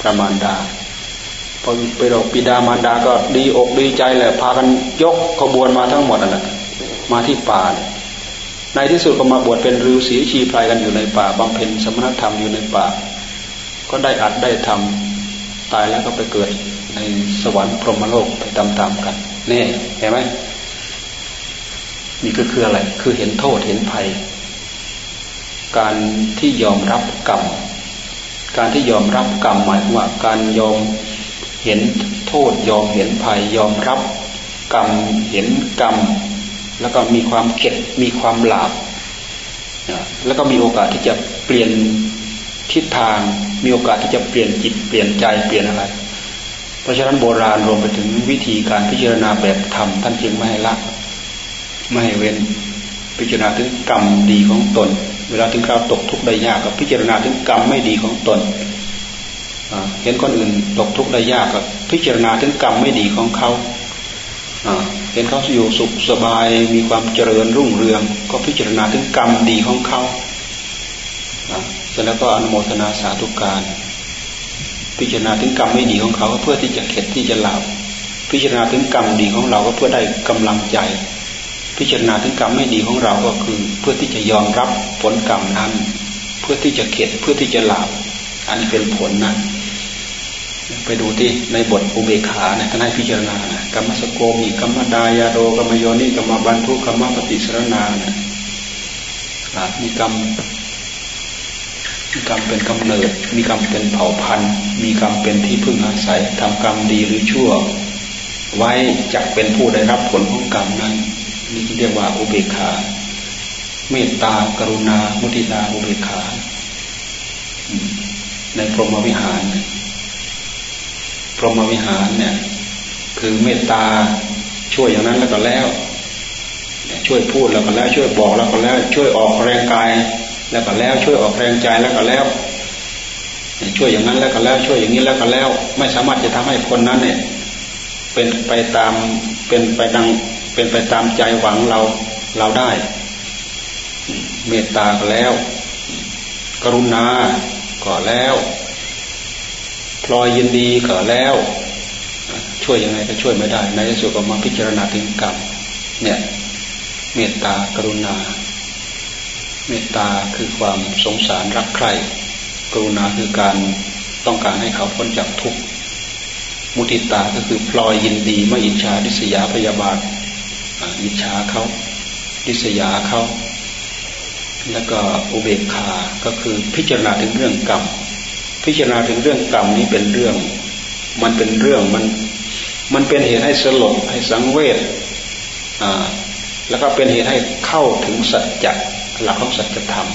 [SPEAKER 1] พระมารดาพอไปบอกบิดามารดาก็ดีอกดีใจแหละพากันยกขบวนมาทั้งหมดนั่นแหละมาที่ป่า ในที่สุดก็มาบวชเป็นฤาษีชีพลายกันอยู่ในป่าบำเพ็ญสมณธรรมอยู่ในป่า ก็ได้อัดได้ทำตายแล้วก็ไปเกิดในสวรรค์พรหมโลกไปตามๆกันนี่เห็นไหมนี่ก็คืออะไร คือเห็นโทษเห็นภัย การที่ยอมรับกรรม การที่ยอมรับกรรมหมายว่า การยอมเห็นโทษยอมเห็นภัย ยอมรับกรรมเห็นกรรม แล้วก็มีความเข็ดมีความหลาบแล้วก็มีโอกาสที่จะเปลี่ยนทิศทาง มีโอกาสที่จะเปลี่ยนจิตเปลี่ยนใจเปลี่ยนอะไร เพราะฉะนั้นโบราณรวมไปถึงวิธีการพิจารณาแบบธรรมท่านจึงไม่ให้ละไม่ให้เว้นพิจารณาถึงกรรมดีของตน เวลาถึงคราวตกทุกข์ได้ยากก็พิจารณาถึงกรรมไม่ดีของตนเห็นคนอื่นตกทุกข์ได้ยากก็พิจารณาถึงกรรมไม่ดีของเขา เห็นเขาอยู่สุขสบายมีความเจริญรุ่งเรือง ก็พิจารณาถึงกรรมดีของเขาเสร็จแล้วก็อนุโมทนาสาธุการ พิจารณาถึงกรรมไม่ดีของเขาเพื่อที่จะเข็ดที่จะหลับพิจารณาถึงกรรมดีของเราก็เพื่อได้กำลังใจ พิจารณาถึงกรรมไม่ดีของเราก็คือ เพื่อที่จะยอมรับผลกรรมนั้น เพื่อที่จะเข็ดเพื่อที่จะหลับอันเป็นผลนะ ไปดูที่ในบทอุเบกขาเนี่ยท่านให้พิจารณากรรมสโกมีกรรมดายาโดกรรมโยนิกรรมบันทุกรรมปฏิสรนาเนี่ยมีกรรมมีกรรมเป็นกำเนิด มีกรรมเป็นเผ่าพันธุ์ มีกรรมเป็นที่พึ่งอาศัยทำกรรมดีหรือชั่ว ไว้จะเป็นผู้ได้รับผลของกรรมนั้นนี่เรียกว่าอุเบกขา เมตตากรุณา มุทิตาอุเบกขา ในพรหมวิหาร พรหมวิหารเนี่ย คือเมตตาช่วยอย่างนั้นแล้วก็แล้ว ช่วยพูดแล้วก็แล้ว ช่วยบอกแล้วก็แล้ว ช่วยออกแรงกาย แล้วก็แล้วช่วยออกแรงใจแล้วก็แล้วช่วยอย่างนั้นแล้วก็แล้ว ช่วยอย่างนี้แล้วก็แล้ว ไม่สามารถจะทำให้คนนั้นเนี่ย เป็นไปตามเป็นไปดังเป็นไปตามใจหวังเราเราได้ เมตตาก็แล้ว กรุณาก็แล้ว พลอยยินดีก็แล้ว ช่วยยังไงก็ช่วยไม่ได้ในที่สุดก็มาพิจารณาถึงกรรมเนี่ยเมตตากรุณา เมตตาคือความสงสารรักใคร่กรุณาคือการต้องการให้เขาพ้นจากทุกข์มุติตาก็คือพลอยยินดีไม่อิจฉาดิษยาพยาบาทอิจฉาเขาดิษยาเขาแล้วก็อุเบกขา ก็คือพิจารณาถึงเรื่องกรรม พิจารณาถึงเรื่องกรรมนี้เป็นเรื่อง มันเป็นเรื่องมันมันเป็นเหตุให้สลดให้สังเวชแล้วก็เป็นเหตุให้เข้าถึงสัจจะหลักของสัจธรรม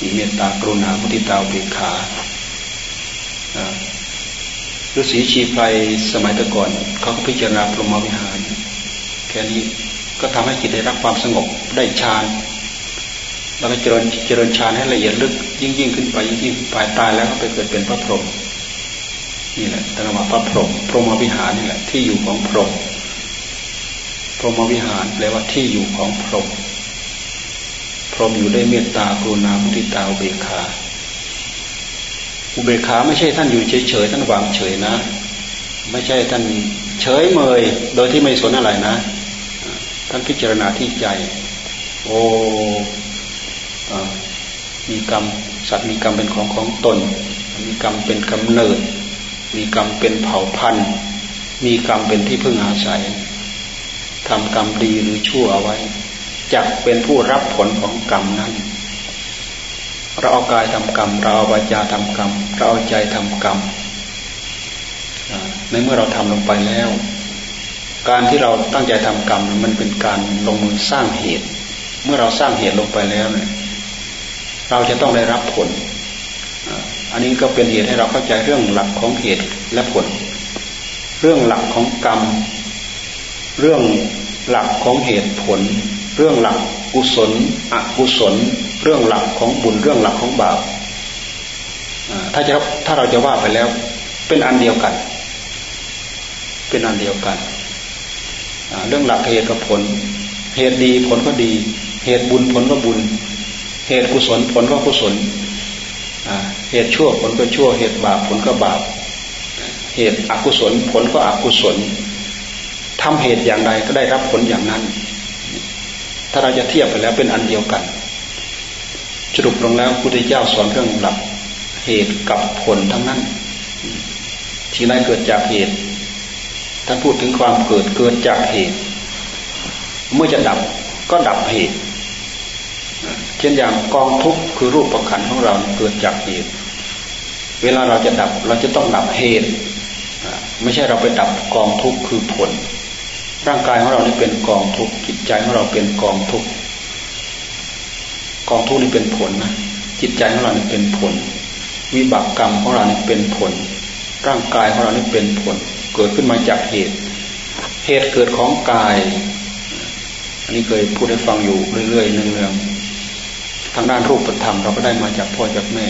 [SPEAKER 1] มีเมตตากรุณามุทิตาเบกขาฤาษีชีไพรสมัยตะก่อนเขาก็พิจารณาพรหมวิหาร แค่นี้ก็ทำให้จิตได้รับความสงบได้ฌานแล้วก็เจริญเจริญฌานให้ละเอียดลึก ยิ่งยิ่งขึ้นไปยิ่งยิ่งไปตายแล้วก็ไปเกิดเป็นพระพรหมนี่แหละตระมาพระพรหมพรหมวิหารนี่แหละ ที่อยู่ของพรหมพรหมวิหารแปลว่าที่อยู่ของพรหมพรหมอยู่ได้เมตตากรุณามุทิตาอุเบกขาอุเบกขาไม่ใช่ท่านอยู่เฉยๆท่านวางเฉยนะ ไม่ใช่ท่านเฉยเมย โดยที่ไม่สนอะไรนะ ท่านพิจารณาที่ใจ โอ้มีกรรม สัตว์มีกรรมเป็นของของตน มีกรรมเป็นกำเนิด มีกรรมเป็นเผ่าพันธุ์ มีกรรมเป็นที่พึ่งอาศัยทำกรรมดีหรือชั่วเอาไว้จักเป็นผู้รับผลของกรรมนั้น เราเอากายทำกรรม เราเอาวาจาทำกรรม เราเอาใจทำกรรมในเมื่อเราทำลงไปแล้ว การที่เราตั้งใจทำกรรมมันเป็นการลงมือสร้างเหตุ เมื่อเราสร้างเหตุลงไปแล้วเนี่ย เราจะต้องได้รับผล อันนี้ก็เป็นเหตุให้เราเข้าใจเรื่องหลักของเหตุและผล เรื่องหลักของกรรม เรื่องหลักของเหตุผล เรื่องหลักกุศลอกุศล เรื่องหลักของบุญเรื่องหลักของบาปถ้าจะถ้าเราจะว่าไปแล้ว เป็นอันเดียวกัน เป็นอันเดียวกัน เรื่องหลักเหตุกับผล เหตุดีผลก็ดี เหตุบุญผลก็บุญ เหตุกุศลผลก็กุศลเหตุชั่วผลก็ชั่ว เหตุบาปผลก็บาป เหตุอกุศลผลก็อกุศลทำเหตุอย่างใดก็ได้รับผลอย่างนั้น ถ้าเราจะเทียบไปแล้วเป็นอันเดียวกัน สรุปลงแล้วพุทธเจ้าสอนเรื่องหลักเหตุกับผลทั้งนั้น ที่ไหนเกิดจากเหตุ ท่านพูดถึงความเกิดเกิดจากเหตุ เมื่อจะดับก็ดับเหตุ ช่นอย่างกองทุกข์คือรูปประคันของเราเกิดจากเหตุ เวลาเราจะดับเราจะต้องดับเหตุ ไม่ใช่เราไปดับกองทุกข์คือผล ร่างกายของเรานี่เป็นกองทุกข์จิตใจของเราเป็นกองทุกข์กองทุกข์นี่เป็นผลนะจิตใจของเรานี่เป็นผล วิบากกรรมของเรานี่เป็นผล ร่างกายของเรานี่เป็นผล เกิดขึ้นมาจากเหตุ เหตุเกิดของกาย อันนี้เคยพูดให้ฟังอยู่เรื่อยๆเนืองๆ ทางด้านรูปธรรมเราก็ได้มาจากพ่อจากแม่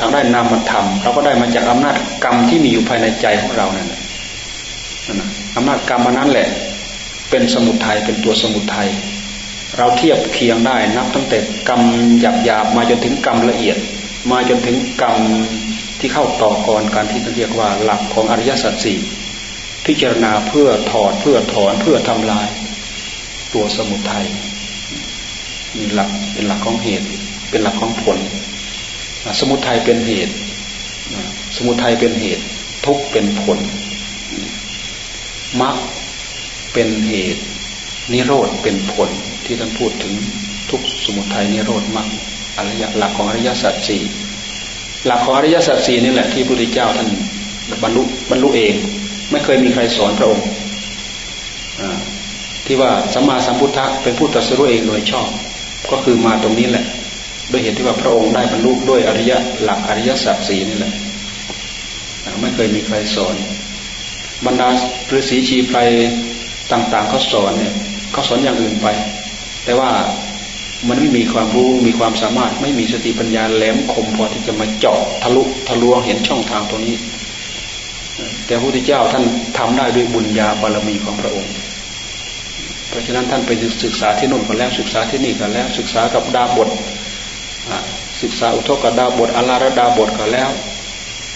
[SPEAKER 1] ทางด้านนามธรรมเราก็ได้มาจากอำนาจกรรมที่มีอยู่ภายในใจของเรานั่นแหละอำนาจกรรมนั้นแหละ เป็นสมุทัยเป็นตัวสมุทัยเราเทียบเคียงได้นับตั้งแต่กรรมหยาบหยาบมาจนถึงกรรมละเอียด มาจนถึงกรรมที่เข้าต่อกรการที่เรียกว่าหลักของอริยสัจสี่พิจารณาเพื่อถอดเพื่อถอนเพื่อทำลาย ตัวสมุทัย มีหลักเป็นหลักของเหตุ เป็นหลักของผล สมุทัยเป็นเหตุ สมุทัยเป็นเหตุ ทุกเป็นผลมรรคเป็นเหตุ นิโรธเป็นผลที่ท่านพูดถึงทุกสมุทัยนิโรธมรรคอริยหลักของอริยสัจสี่หลักของอริยสัจสี่นี่แหละที่พระพุทธเจ้าท่านบรรลุบรรลุเอง ไม่เคยมีใครสอนพระองค์ที่ว่าสัมมาสัมพุทธะเป็นผู้ตรัสรู้เองโดยชอบ ก็คือมาตรงนี้แหละด้วยเหตุที่ว่าพระองค์ได้บรรลุด้วยอริยะหลักอริยสัจสีนี่แหละไม่เคยมีใครสอน บรรดาฤาษีชีไพรต่างๆเขาสอนเนี่ยเขาสอนอย่างอื่นไป แต่ว่ามันไม่มีความรู้มีความสามารถไม่มีสติปัญญาแหลมคมพอที่จะมาเจาะทะลุทะลวงเห็นช่องทางตรงนี้ แต่พระพุทธเจ้าท่านทำได้ด้วยบุญญาบารมีของพระองค์ ราะฉะนั้นท่านไปศึกษาที่นู่นก็แล้วศึกษาที่นี่ก็แล้ว ศึกษากับดาบทศึกษาอุทกดาบทอาราระดาบทก็แล้ว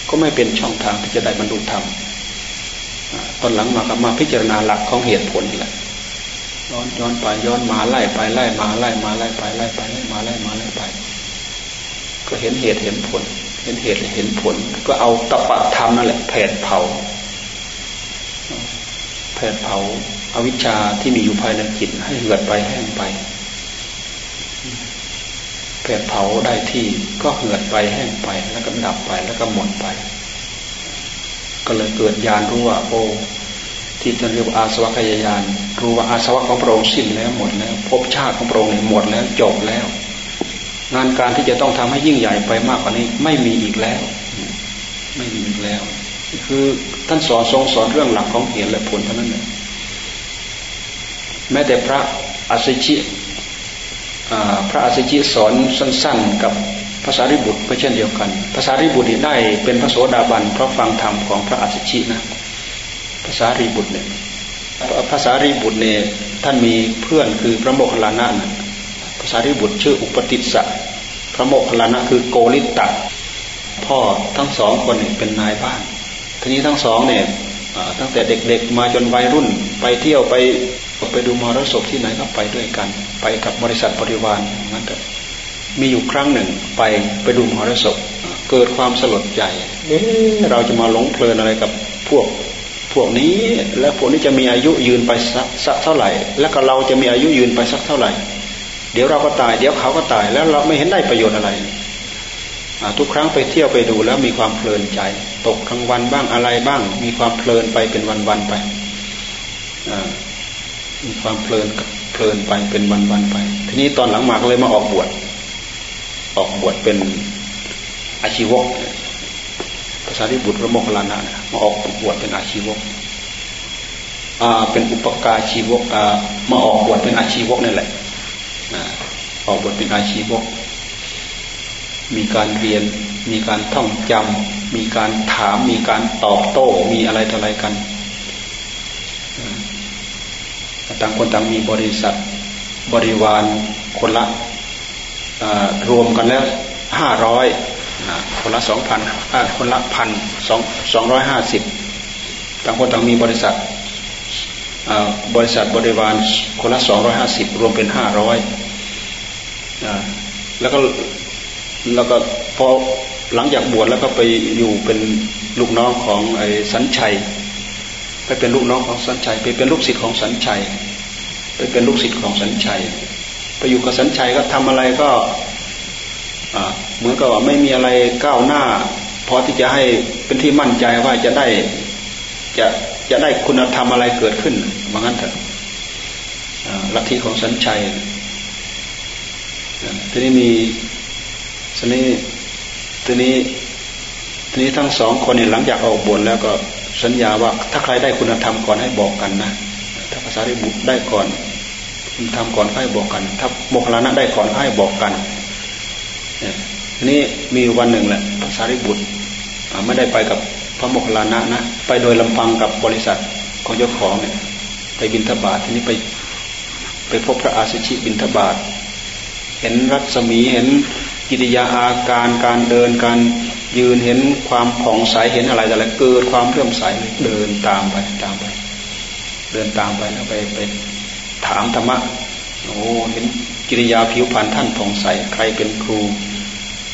[SPEAKER 1] ก็ไม่เป็นช่องทางที่จะได้บรรลุธรรมตอนหลังมาก็มาพิจารณาหลักของเหตุผลแหละย้อนย้อนไปย้อนมาไล่ไปไล่มาไล่มาไล่ไปไล่ไปไล่มาไล่มาไล่ไป ก็เห็นเหตุเห็นผล เห็นเหตุเห็นผล ก็เอาตปะธรรมนั่นแหละแผดเผาแผดเผา อวิชชาที่มีอยู่ภายในจิตให้เหือดไปแห้งไปแผดเผาได้ที่ก็เหือดไปแห้งไป แล้วก็ดับไปแล้วก็หมดไป ก็เลยเกิดญาณรู้ว่าโอ้ที่ท่านเรียกว่าอาสวัคยายานรู้ว่าอาสวะของพระองค์สิ้นแล้วหมดแล้วภพชาติของพระองค์หมดแล้วจบแล้ว งานการที่จะต้องทำให้ยิ่งใหญ่ไปมากกว่านี้ ไม่มีอีกแล้ว ไม่มีอีกแล้ว คือท่านสอนทรงสอนเรื่องหลักของเหตุและผลเท่านั้นเอง แม้แต่พระอัศชิพระอัศชิสอนสั้นๆ กับภาษาริบุตรก็เช่นเดียวกันภาษาริบุตรได้เป็นพระโสดาบันเพราะฟังธรรมของพระอัสสชินะภาษาริบุตรเนี่ยภาษาริบุตรเนี่ยท่านมีเพื่อนคือพระโมคคัลลานะนะภาษาริบุตรชื่ออุปติสสะพระโมคคัลลานะคือโกริตะพ่อทั้งสองคนเนี่ยเป็นนายบ้านทีนี้ทั้งสองเนี่ยตั้งแต่เด็กๆมาจนวัยรุ่น ไปเที่ยวไป ไปดูมรสพที่ไหนก็ไปด้วยกัน ไปกับบริษัทบริวารนั้นก็มีอยู่ครั้งหนึ่งไปไปดูมรสพเกิดความสลดใจ เอ๊เราจะมาหลงเพลินอะไรกับพวกพวกนี้ และพวกนี้จะมีอายุยืนไปสักเท่าไหร่ แล้วก็เราจะมีอายุยืนไปสักเท่าไหร่ เดี๋ยวเราก็ตาย เดี๋ยวเขาก็ตาย แล้วเราไม่เห็นได้ประโยชน์อะไรทุกครั้งไปเที่ยวไปดูแล้วมีความเพลินใจ ตกกลางวันบ้างอะไรบ้าง มีความเพลินไปเป็นวันๆไป มีความเพลินเพลินไปเป็นวันๆไป ทีนี้ตอนหลังมาก็เลยมาออกบวชออกบวชเป็นอาชีวกภาษาที่บุตรพระโมคคัลลานะมาออกบวชเป็นอาชีวกเป็นอุปการชีวกมาออกบวชเป็นอาชีวกนี่แหละออกบวชเป็นอาชีวก มีการเรียน มีการท่องจำมีการถาม มีการตอบโต้ มีอะไรต่ออะไรกัน ต่างคนต่างมีบริษัทบริวารคนละรวมกันแล้วห้าร้อยคนละสองพันคนละพันสองสองร้อยห้าสิบต่างคนต่างมีบริษัทบริษัทบริวารคนละสองร้อยห้าสิบรวมเป็นห้าร้อยแล้วก็แล้วก็พอหลังจากบวชแล้วก็ไปอยู่เป็นลูกน้องของไอ้สัญชัย ไปเป็นลูกน้องของสัญชัยไปเป็นลูกศิษย์ของสัญชัยไปเป็นลูกศิษย์ของสัญชัยไปอยู่กับสัญชัยก็ทำอะไรก็เหมือนกับว่าไม่มีอะไรก้าวหน้าพอที่จะให้เป็นที่มั่นใจว่าจะได้จะจะได้คุณธรรมอะไรเกิดขึ้นว่างั้นเถอะลัทธิของสัญชัยทีนี้มีทีนี้ทีนี้ทีนี้ทั้งสองคนเนี่ยหลังจากออกบวชแล้วก็ สัญญาว่าถ้าใครได้คุณธรรมก่อนให้บอกกันนะ ถ้าภาษาริบุตรได้ก่อนคุณธรรมก่อนให้บอกกัน ถ้าโมคลานะได้ก่อนให้บอกกันทีนี้มีวันหนึ่งแหละภาษาริบุตรไม่ได้ไปกับพระโมคลานะนะ ไปโดยลำพังกับบริษัทของเจ้าของเนี่ยไปบินทบาททีนี้ไปไปพบพระอาสิชิบินทบาทเห็นรัศมีเห็นกิริยาอาการการเดินการ ยืนเห็นความผ่องใสเห็นอะไรแต่ละเกิดความเรื่อมใสเดินตามไปตามไป เดินตามไปแล้วไปไปถามธรรมะโอ้เห็นกิริยาผิวพรรณท่านผ่องใสใครเป็นครู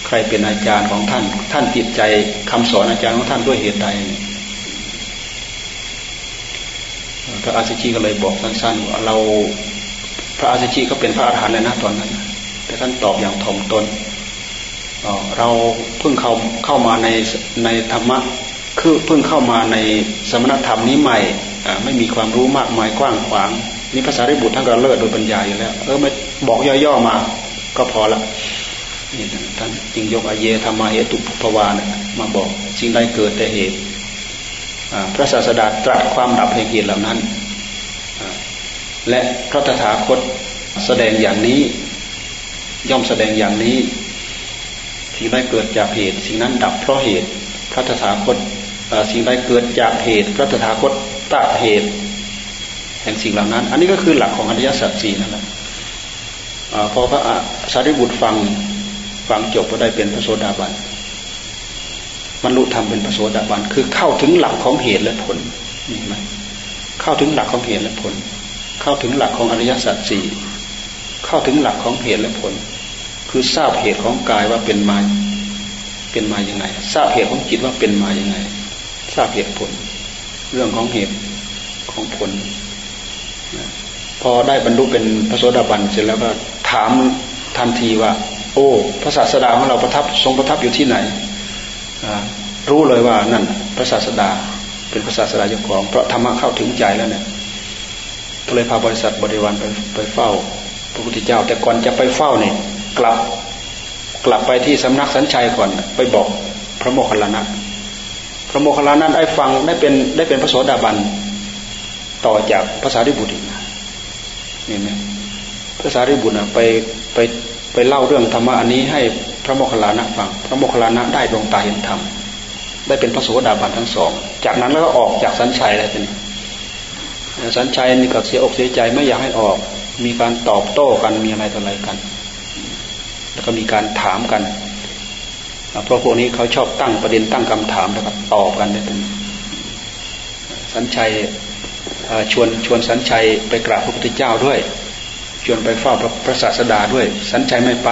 [SPEAKER 1] ใครเป็นอาจารย์ของท่าน ท่านติดใจคำสอนอาจารย์ของท่านด้วยเหตุใดพระอาชิชีก็เลยบอกสั้นๆว่าเราพระอาชิชีก็เป็นพระอาหารหันต์เลยนะตอนนั้น แต่ท่านตอบอย่างถ่อมตน เราเพิ่งเข้าเข้ามาในในธรรมะคือเพิ่งเข้ามาในสมณธรรมนี้ใหม่ไม่มีความรู้มากมายกว้างขวางนี่ภาษาริบุตรท่านก็เลิศโดยปัญญาอยู่แล้วเออไม่บอกย่อๆมาก็พอละนี่ท่านจึงยกอเยธรรมาเหตุภวานมาบอกสิ่งใดเกิดแต่เหตุพระศาสดาตรัสความดับแห่งเหตุเหล่านั้น และพระตถาคตแสดงอย่างนี้ ย่อมแสดงอย่างนี้ สิ่งใดเกิดจากเหตุ สิ่งนั้นดับเพราะเหตุ พระตถาคตสิ่งใดเกิดจากเหตุ พระตถาคตตัดเหตุ แห่งสิ่งเหล่านั้น อันนี้ก็คือหลักของอริยสัจสี่นั่นแหละพอพระสารีบุตรฟังฟังจบก็ได้เป็นพระโสดาบันบรรลุธรรมเป็นพระโสดาบันคือเข้าถึงหลักของเหตุและผลนี่ไหมเข้าถึงหลักของเหตุและผล เข้าถึงหลักของอริยสัจสี่เข้าถึงหลักของเหตุและผล คือทราบเหตุของกายว่าเป็นมาเป็นมาอย่างไง ทราบเหตุของจิตว่าเป็นมาอย่างไง ทราบเหตุผล เรื่องของเหตุของผลพอได้บรรลุเป็นพระโสดาบันเสร็จแล้วก็ถามทันทีว่า โอ้พระศาสดาของเราประทับทรงประทับอยู่ที่ไหนรู้เลยว่านั่นพระศาสดา เป็นพระศาสดาเจ้าของ เพราะธรรมะเข้าถึงใจแล้วเนี่ยก็เลยพาบริษัทบริวารไปไปเฝ้า พระพุทธเจ้า แต่ก่อนจะไปเฝ้าเนี่ย กลับกลับไปที่สำนักสัญชัยก่อนไปบอกพระโมคคัลลานะพระโมคคัลลานะได้ฟังได้เป็นได้เป็นพระโสดาบันต่อจากภาษาริบุตรนี่ไหมภาษาริบุตรไปไปไปเล่าเรื่องธรรมะอันนี้ให้พระโมคคัลลานะฟัง พระโมคคัลลานะได้ดวงตาเห็นธรรมได้เป็นพระโสดาบันทั้งสอง จากนั้นแล้วก็ออกจากสัญชัยเลยทีนี้สัญชัยนี่ก็เสียอกเสียใจไม่อยากให้ออก มีการตอบโต้กันมีอะไรต่ออะไรกัน แล้วก็มีการถามกัน เพราะพวกนี้เขาชอบตั้งประเด็นตั้งคำถามแล้วก็ตอบกันได้เป็นสัญชัยชวนชวนสัญชัยไปกราบพระพุทธเจ้าด้วย ชวนไปเฝ้าพระพระศาสดาด้วย สัญชัยไม่ไป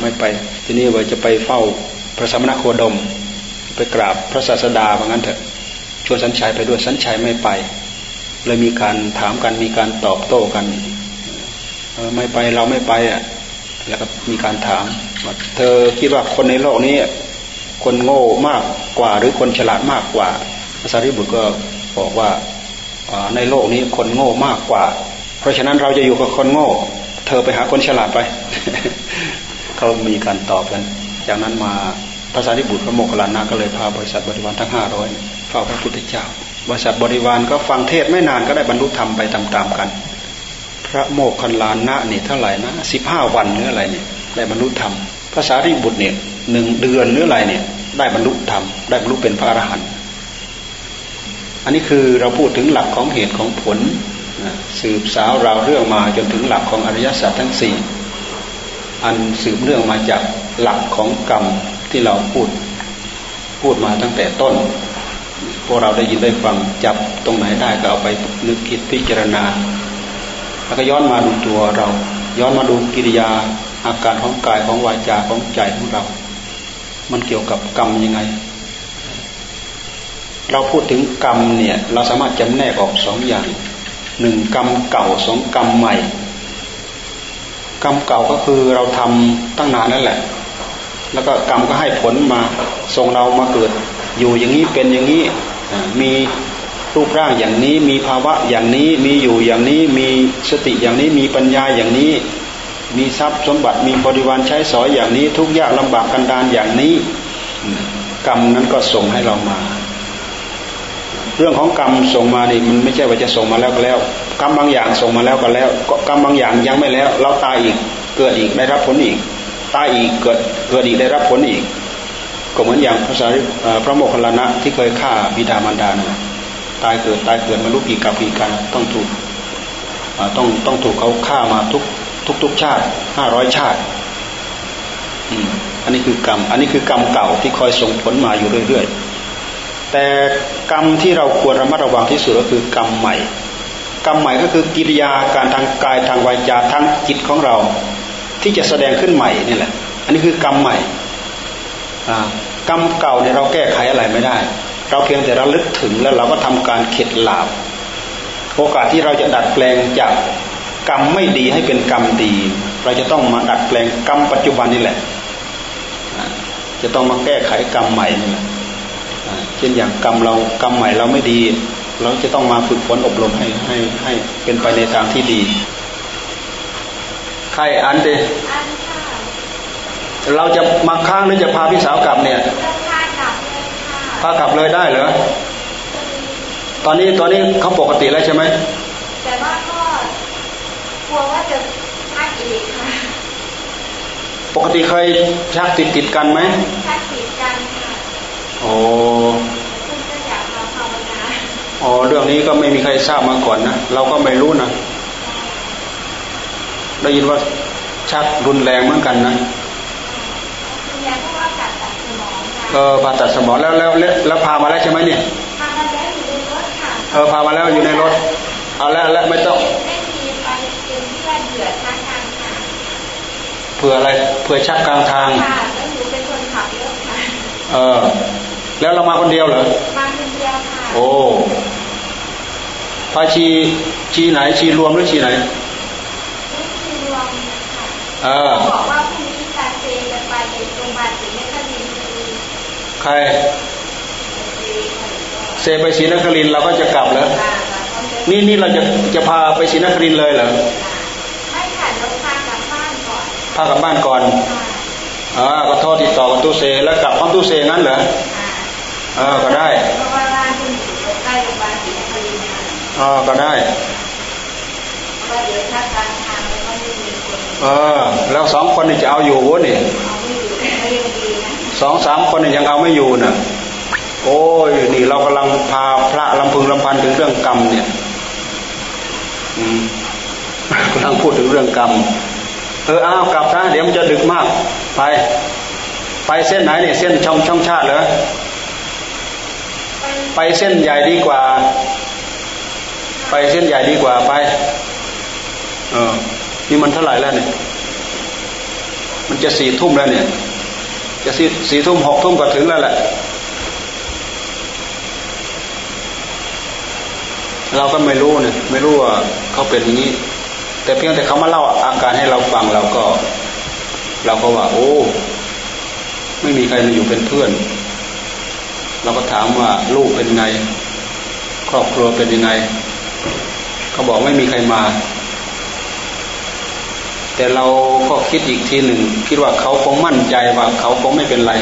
[SPEAKER 1] ไม่ไป ทีนี้ว่าจะไปเฝ้าพระสมณโคดม ไปกราบพระศาสดาว่างั้นเถอะชวนสัญชัยไปด้วยสัญชัยไม่ไปเลยมีการถามกันมีการตอบโต้กันไม่ไปเราไม่ไปอะ แล้วก็มีการถามว่าเธอคิดว่าคนในโลกนี้ คนโง่มากกว่าหรือคนฉลาดมากกว่าพระสารีบุตรก็บอกว่าในโลกนี้คนโง่มากกว่า เพราะฉะนั้นเราจะอยู่กับคนโง่ เธอไปหาคนฉลาดไป เขามีการตอบกัน จากนั้นมาภาษาที่บุตรพระโมคคัลลานะก็เลยพาบริษัทบริวารทั้งห้าร้อยเฝ้าพระพุทธเจ้า บริษัทบริวารก็ฟังเทศไม่นานก็ได้บรรลุธรรมไปตามๆกัน พระโมคคัลลานะเนี่ยเท่าไหร่นะสิบห้าวันหรืออะไรเนี่ยได้บรรลุธรรมภาษาที่บุตรเนี่ยหนึ่งเดือนหรืออะไรเนี่ย ได้บรรลุธรรมได้บรรลุเป็นพระอรหันต์อันนี้คือเราพูดถึงหลักของเหตุของผลสืบสาวราวเรื่องมาจนถึงหลักของอริยสัจทั้งสี่อันสืบเนื่องมาจากหลักของกรรมที่เราพูดพูดมาตั้งแต่ต้น พวกเราได้ยินได้ฟังจับตรงไหนได้ก็เอาไปนึกคิดพิจารณา แล้วก็ย้อนมาดูตัวเรา ย้อนมาดูกิริยาอาการของกายของวาจาของใจของเรา มันเกี่ยวกับกรรมยังไง เราพูดถึงกรรมเนี่ยเราสามารถจำแนกออกสองอย่างหนึ่งกรรมเก่าสองกรรมใหม่ กรรมเก่าก็คือเราทำตั้งนานนั่นแหละ แล้วก็กรรมก็ให้ผลมาส่งเรามาเกิด อยู่อย่างนี้เป็นอย่างนี้มี รูปร่างอย่างนี้มีภาวะอย่างนี้มีอยู่อย่างนี้มีสติอย่างนี้มีปัญญาอย่างนี้ มีทรัพย์สมบัติมีบริวารใช้สอยอย่างนี้ ทุกยากลำบากกันดานอย่างนี้ กรรมนั้นก็ส่งให้เรามา เรื่องของกรรมส่งมานี่มันไม่ใช่ว่าจะส่งมาแล้วก็แล้ว กรรมบางอย่างส่งมาแล้วก็แล้วกรรมบางอย่างยังไม่แล้ว เราตายอีกเกิดอีกได้รับผลอีกตายอีกเกิดเกิดอีกได้รับผลอีก ก็เหมือนอย่างพระสารีพระโมคคัลลานะที่เคยฆ่าบิดามารดานะ ตายเกิดตายเกิดไมาลุกกี่กับกี่กันต้องถูกต้องต้องถูกเขาฆ่ามาทุกทุกทุกชาติห้าร้อยชาติอันนี้คือกรรม อันนี้คือกรรมเก่าที่คอยส่งผลมาอยู่เรื่อยๆ แต่กรรมที่เราควรระมัดระวังที่สุดก็คือกรรมใหม่ กรรมใหม่ก็คือกิริยาการทางกายทางวาจาทางจิตของเรา ที่จะแสดงขึ้นใหม่นี่แหละ อันนี้คือกรรมใหม่กรรมเก่าเนี่ยเราแก้ไขอะไรไม่ได้ เราเพียงแต่เราลึกถึงแล้วเราก็ทำการเข็ดหลาบโอกาสที่เราจะดัดแปลงจากกรรมไม่ดีให้เป็นกรรมดี เราจะต้องมาดัดแปลงกรรมปัจจุบันนี่แหละ จะต้องมาแก้ไขกรรมใหม่นี่แหละเช่นอย่างกรรมเรากรรมใหม่เราไม่ดี เราจะต้องมาฝึกฝนอบรมให้ให้ให้เป็นไปในทางที่ดีใครอันเดเราจะมาค้างหรือจะพาพี่สาวกลับเนี่ย พากลับเลยได้เหรอ ตอนนี้ตอนนี้เขาปกติแล้วใช่ไหม
[SPEAKER 2] แต่ว่าก็กลัวว่าจะชักอีกค่ะ
[SPEAKER 1] ปกติเคยชักติดติดกันไหม
[SPEAKER 2] ชักติดกัน
[SPEAKER 1] โอ้อ๋อเรื่องนี้ก็ไม่มีใครทราบมาก่อนนะ เราก็ไม่รู้นะ ได้ยินว่าชักรุนแรงเหมือนกันนะ เออผ่าตัดสมองแล้วแล้วแล้วพามาแล้วใช่ไหมเนี่ยพามาแล้วอยู่ในรถค่ะเออพามาแล้วอยู่ในรถ เอาแล้วแล้วไม่ต้องเผื่ออะไรเผื่อชักกลางทางค่ะแล้วหนูเป็นคนขับรถค่ะเออ แล้วเรามาคนเดียวเหรอ
[SPEAKER 2] มาคนเดียวค่ะโอ้
[SPEAKER 1] พาชีชีไหนชีรวมหรือชีไหน
[SPEAKER 2] ชีรวมค่ะเออ คร
[SPEAKER 1] เซไปศรีนครินเราก็จะกลับแล้วนี่นี่เราจะจะพาไปศรีนครินเลยเหรอ
[SPEAKER 2] ไม่ค่ะเราพากลับบ้านก่อน
[SPEAKER 1] พากลับบ้านก่อนอ่าก็โทษติดต่อกับตู้เซแล้วกลับห้องตู้เซงั้นเหรอเออก็ได้เพราะว่าบ้านคุณอยู่ใกล้โรงพยาบาลศรีนครินทร์อ๋อก็ได้ว่าเดี๋ยวถ้าการทางแล้วก็ไม่มีคนเออแล้วสองคนนี่จะเอาอยู่วะนี่ สองสามคนนี่ยังเอาไม่อยู่น่ะโอ้ยนี่เรากำลังพาพระลำพึงลำพันถึงเรื่องกรรมเนี่ยอืมกำลังพูดถึงเรื่องกรรมเอออ้าวกลับซะเดี๋ยวมันจะดึกมาก ไป ไปเส้นไหนเนี่ยเส้นช่องช่องชาติเหรอไปเส้นใหญ่ดีกว่า ไปเส้นใหญ่ดีกว่าไป เออ นี่มันเท่าไหร่แล้วเนี่ย มันจะสี่ทุ่มแล้วเนี่ย จะสี่ทุ่มหกทุ่มก็ถึงแล้วแหละ เราก็ไม่รู้เนี่ยไม่รู้ว่าเขาเป็นอย่างนี้ แต่เพียงแต่เขามาเล่าอาการให้เราฟังเราก็ เราก็ว่า โอ้ ไม่มีใครมาอยู่เป็นเพื่อน เราก็ถามว่าลูกเป็นไง ครอบครัวเป็นยังไงเขาบอกไม่มีใครมา แต่เราก็คิดอีกทีหนึ่ง คิดว่าเขาคงมั่นใจว่าเขาคงไม่เป็นไร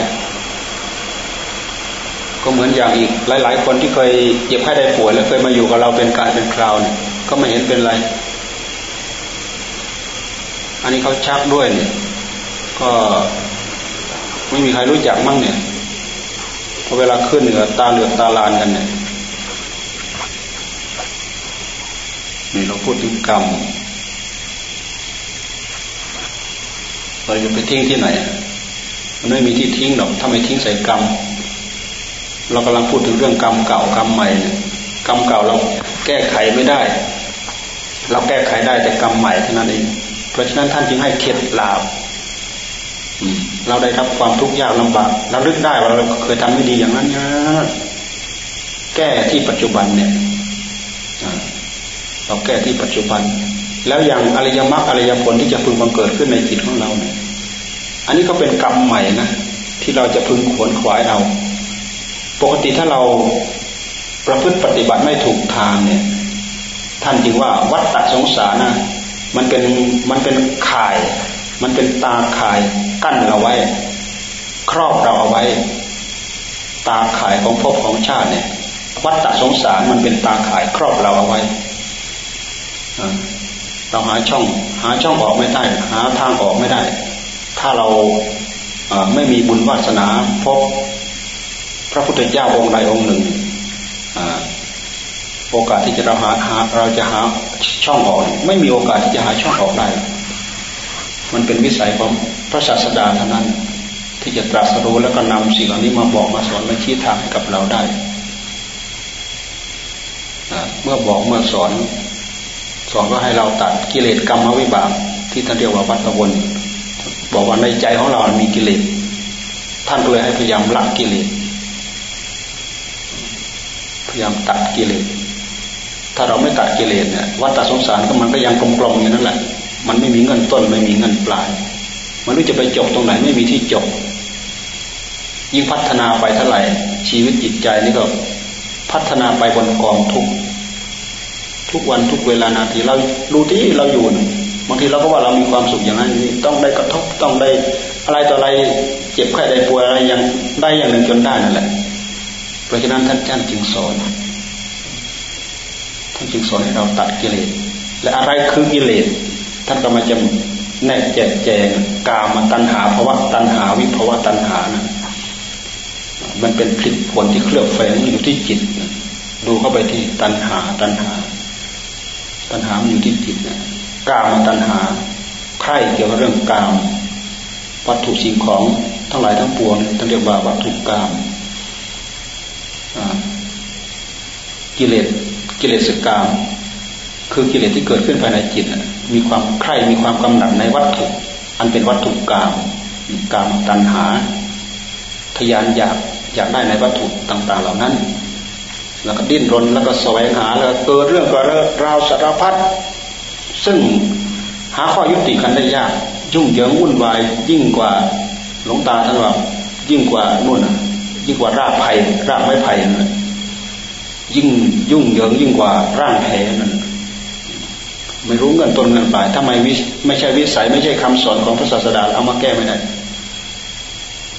[SPEAKER 1] ก็เหมือนอย่างอีก หลาย ๆ คนที่เคยเจ็บไข้ได้ป่วยแล้วเคยมาอยู่กับเราเป็นการเป็นคราวเนี่ยก็ไม่เห็นเป็นไร อันนี้เขาชักด้วยเนี่ย ก็ไม่มีใครรู้จักมั่งเนี่ยพอเวลาขึ้นเหนือตาเหลือกตาลานกันเนี่ยนี่เราพูดถึงกรรม เราจะไปทิ้งที่ไหน มันไม่มีที่ทิ้งหรอกถ้าไม่ทิ้งใส่กรรม เรากำลังพูดถึงเรื่องกรรมเก่ากรรมใหม่เนี่ยกรรมเก่าเราแก้ไขไม่ได้ เราแก้ไขได้แต่กรรมใหม่เท่านั้นเอง เพราะฉะนั้นท่านจึงให้เข็ดลาบเราได้รับความทุกข์ยากลำบากเราลึกได้ว่าเราเคยทำไม่ดีอย่างนั้นนะแก้ที่ปัจจุบันเนี่ยเราแก้ที่ปัจจุบัน แล้วอย่างอริยมรรคอริยผลที่จะพึงบังเกิดขึ้นในจิตของเราเนี่ยอันนี้ก็เป็นกรรมใหม่นะที่เราจะพึงขวนขวายเอาปกติถ้าเราประพฤติปฏิบัติไม่ถูกทางเนี่ย ท่านจึงว่าวัฏฏสงสารนะมันเป็นมันเป็นข่าย มันเป็นตาข่ายกั้นเราไว้ ครอบเราเอาไว้ ตาข่ายของภพของชาติเนี่ย วัฏฏสงสารมันเป็นตาข่ายครอบเราเอาไว้ เราหาช่อง หาช่องออกไม่ได้ หาทางออกไม่ได้ ถ้าเราไม่มีบุญวาสนาพบพระพุทธเจ้าองค์ใดองค์หนึ่งโอกาสที่จะเราหาหาเราจะหาช่องออก ไม่มีโอกาสที่จะหาช่องออกได้ มันเป็นวิสัยของพระศาสดาเท่านั้น ที่จะตรัสรู้แล้วก็นำสิ่งเหล่านี้มาบอกมาสอนมาชี้ทางให้กับเราได้เมื่อบอกเมื่อสอน สอนก็ให้เราตัดกิเลสกรรมวิบากที่ท่านเรียกว่าวัตวนบอกว่าในใจของเรา มีกิเลส ท่านก็เลยให้พยายามละกิเลส พยายามตัดกิเลส ถ้าเราไม่ตัดกิเลสเนี่ยวัฏสงสารก็มันก็ยังกลมๆอยู่นั่นแหละ มันไม่มีเงินต้นไม่มีเงินปลาย มันรู้จะไปจบตรงไหนไม่มีที่จบ ยิ่งพัฒนาไปเท่าไหร่ชีวิตจิตใจนี่ก็พัฒนาไปบนกองทุกข์ ทุกวันทุกเวลานาทีเราดูที่เราอยู่บางทีเราก็ว่าเรามีความสุขอย่างนั้นนี่ต้องได้กระทบต้องได้อะไรต่ออะไรเจ็บไข้ได้ป่วยอะไรยังได้อย่างหนึ่งจนได้นั่นแหละ เพราะฉะนั้นท่านท่านจึงสอนท่านจึงสอนให้เราตัดกิเลสและอะไรคือกิเลสท่านก็มาจะแนกแจกแจงกามตัณหาภาวะตัณหาวิภาวะตัณหานะมันเป็นผลิตผลที่เคลือบแฝงอยู่ที่จิต ดูเข้าไปที่ตัณหาตัณหา ตัณหามันอยู่ที่จิตนะกามตัณหาใคร่เกี่ยวกับเรื่องกาม วัตถุสิ่งของทั้งหลายทั้งปวงท่านเรียกว่าวัตถุกามกิเลสกิเลสกาม คือกิเลสที่เกิดขึ้นภายในจิตมีความใคร่มีความกำหนัดในวัตถุ อันเป็นวัตถุกามกามตัณหา ทยานอยากอยากได้ในวัตถุต่าง ๆ เหล่านั้น แล้วก็ดิ้นรนแล้วก็แสวงหาแล้วเกิดเรื่องก็ราวสารพัดซึ่งหาข้อยุติกันได้ยาก ยุ่งเหยิงวุ่นวายยิ่งกว่าหลงตาท่านว่ายิ่งกว่านู่นยิ่งกว่ารากไผ่รากไม้ไผ่นั่นยิ่งยุ่งเหยิงยิ่งกว่าร่างแผลนั่นไม่รู้เงินต้นเงินปลายถ้าไมวิไม่ใช่วิสัยไม่ใช่คำสอนของพระศาสดาเอามาแก้ไม่ได้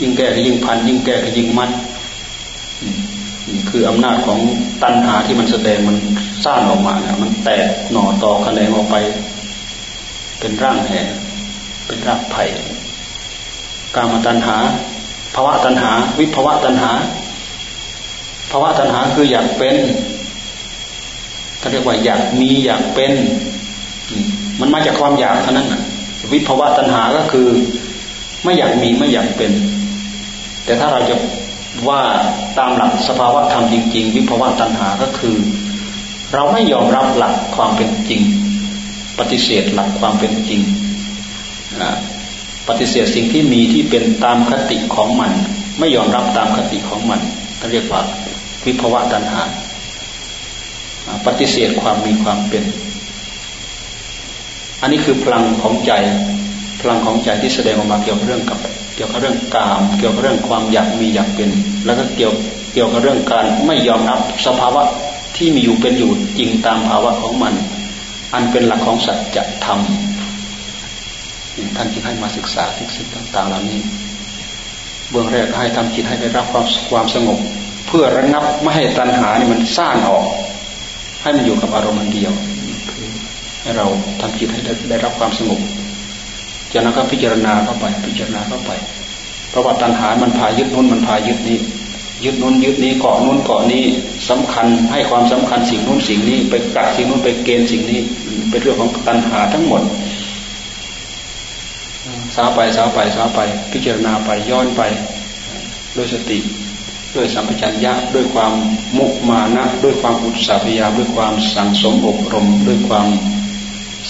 [SPEAKER 1] ยิ่งแก้ก็ยิ่งพันยิ่งแก้ก็ยิ่งมัด คืออำนาจของตัณหาที่มันแสดงมันสร้างออกมาเนี่ยมันแตกหน่อต่อคะแนนออกไป เป็นร่างแห่เป็นรากไผ่กามตัณหาภาวะตัณหา วิภาวะตัณหาภาวะตัณหาคืออยากเป็นเขาเรียกว่าอยากมีอยากเป็น มันมาจากความอยากเท่านั้นวิภาวะตัณหาก็คือ ไม่อยากมีไม่อยากเป็น แต่ถ้าเราจะ ว่าตามหลักสภาวะธรรมจริง ๆ วิภาวะตัณหาก็คือ เราไม่ยอมรับหลักความเป็นจริง ปฏิเสธหลักความเป็นจริงปฏิเสธสิ่งที่มีที่เป็นตามคติของมัน ไม่ยอมรับตามคติของมันเขาเรียกว่าวิภวะตัณหา ปฏิเสธความมีความเป็น อันนี้คือพลังของใจ ลังของใจที่แสดงออกมาเกี่ยวกับเรื่องกับเกี่ยวกับเรื่องกาม เกี่ยวกับเรื่องความอยากมีอยากเป็น แล้วก็เกี่ยวเกี่ยวกับเรื่องการไม่ยอมรับสภาวะที่มีอยู่เป็นอยู่จริงตามภาวะของมัน อันเป็นหลักของสัจธรรมท่านจึงให้มาศึกษาสิ่งต่างๆเหล่านี้ เบื้องแรกให้ทำจิตให้ได้รับความความสงบ เพื่อระงับไม่ให้ตัณหานี่มันซ่านออก ให้มันอยู่กับอารมณ์เดียวคือให้เราทำจิตให้ได้ได้รับความสงบ จากนั้นก็พิจารณาเข้าไป พิจารณาเข้าไป เพราะว่าตัณหา มันพายึดนู้นมันพายึดนี้ ยึดนู้นยึดนี้เกาะนู้นเกาะนี้สำคัญให้ความสำคัญสิ่งนู้นสิ่งนี้ ไปกัดสิ่งนู้นไปเกณฑ์สิ่งนี้ เป็นเรื่องของตัณหาทั้งหมดสาวไปสาวไปสาวไป พิจารณาไปย้อนไปด้วยสติด้วยสัมปชัญญะด้วยความมุมานะด้วยความอุตสาหพยายามด้วยความสั่งสมอบรม ด้วยความ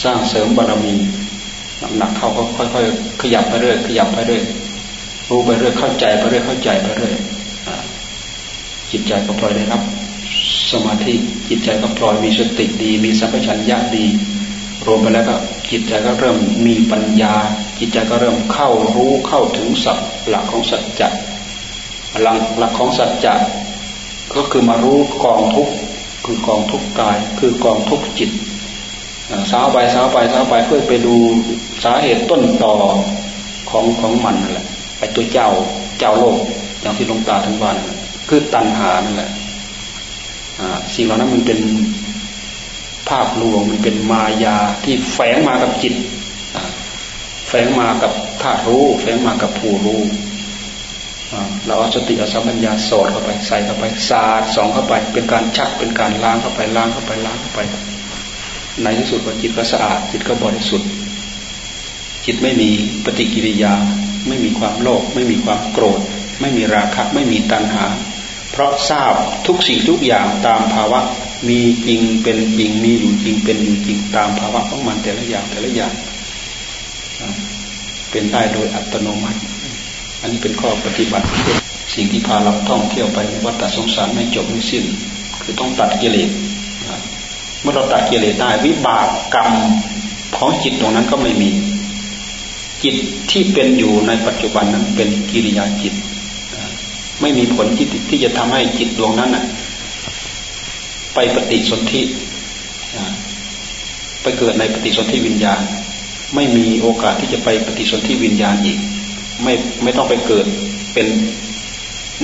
[SPEAKER 1] สร้างเสริมบารมี หนักเข้าก็ค่อยๆขยับไปเรื่อยขยับไปเรื่อยรู้ไปเรื่อยเข้าใจไปเรื่อยเข้าใจไปเรื่อยจิตใจก็ปล่อยได้รับ สมาธิจิตใจก็ปล่อยมีสติดี มีสัมปชัญญะดี รวมไปแล้วก็จิตใจก็เริ่มมีปัญญา จิตใจก็เริ่มเข้ารู้เข้าถึงสัจหลักของสัจจะหลักหลักของสัจจะก็คือมารู้กองทุกคือกองทุกกาย คือกองทุกจิต สาวไปสาวไปสาวไปเพื่อไปดูสาเหตุต้นต่อของของมันนั่นแหละไอ้ตัวเจ้าเจ้าโลกอย่างที่ลงตาทั้งวันคือตัณหานั่นแหละสิ่งเหล่านั้นมันเป็นภาพลวงมันเป็นมายาที่แฝงมากับจิตแฝงมากับธาตุรู้ แฝงมากับผู้รู้เราเอาสติเอาสัมปัญญาสอดเข้าไปใส่เข้าไปสาดสองเข้าไป เป็นการชักเป็นการล้างเข้าไปล้างเข้าไปล้างเข้าไป ในที่สุดว่าจิตก็สะอาด จิตก็บริสุทธิ์ จิตไม่มีปฏิกิริยา ไม่มีความโลภไม่มีความโกรธ ไม่มีราคะไม่มีตัณหา เพราะทราบทุกสิ่งทุกอย่างตามภาวะมีจริงเป็นจริงมีอยู่จริงเป็นอยู่จริงตามภาวะของมันแต่ละอย่างแต่ละอย่าง เป็นได้โดยอัตโนมัติ อันนี้เป็นข้อปฏิบัติสิ่งที่พาเราท่องเที่ยวไปวัฏสงสารไม่จบไม่สิ้น คือต้องตัดกิเลส มื่อเราตัดกิเลสได้วิบากกรรมของจิตตรงนั้นก็ไม่มี จิตที่เป็นอยู่ในปัจจุบันนั้นเป็นกิริยาจิต ไม่มีผลที่ที่จะทำให้จิตดวงนั้นนะไปปฏิสนธิไปเกิดในปฏิสนธิวิญญาณ ไม่มีโอกาสที่จะไปปฏิสนธิวิญญาณอีก ไม่ไม่ต้องไปเกิดเป็น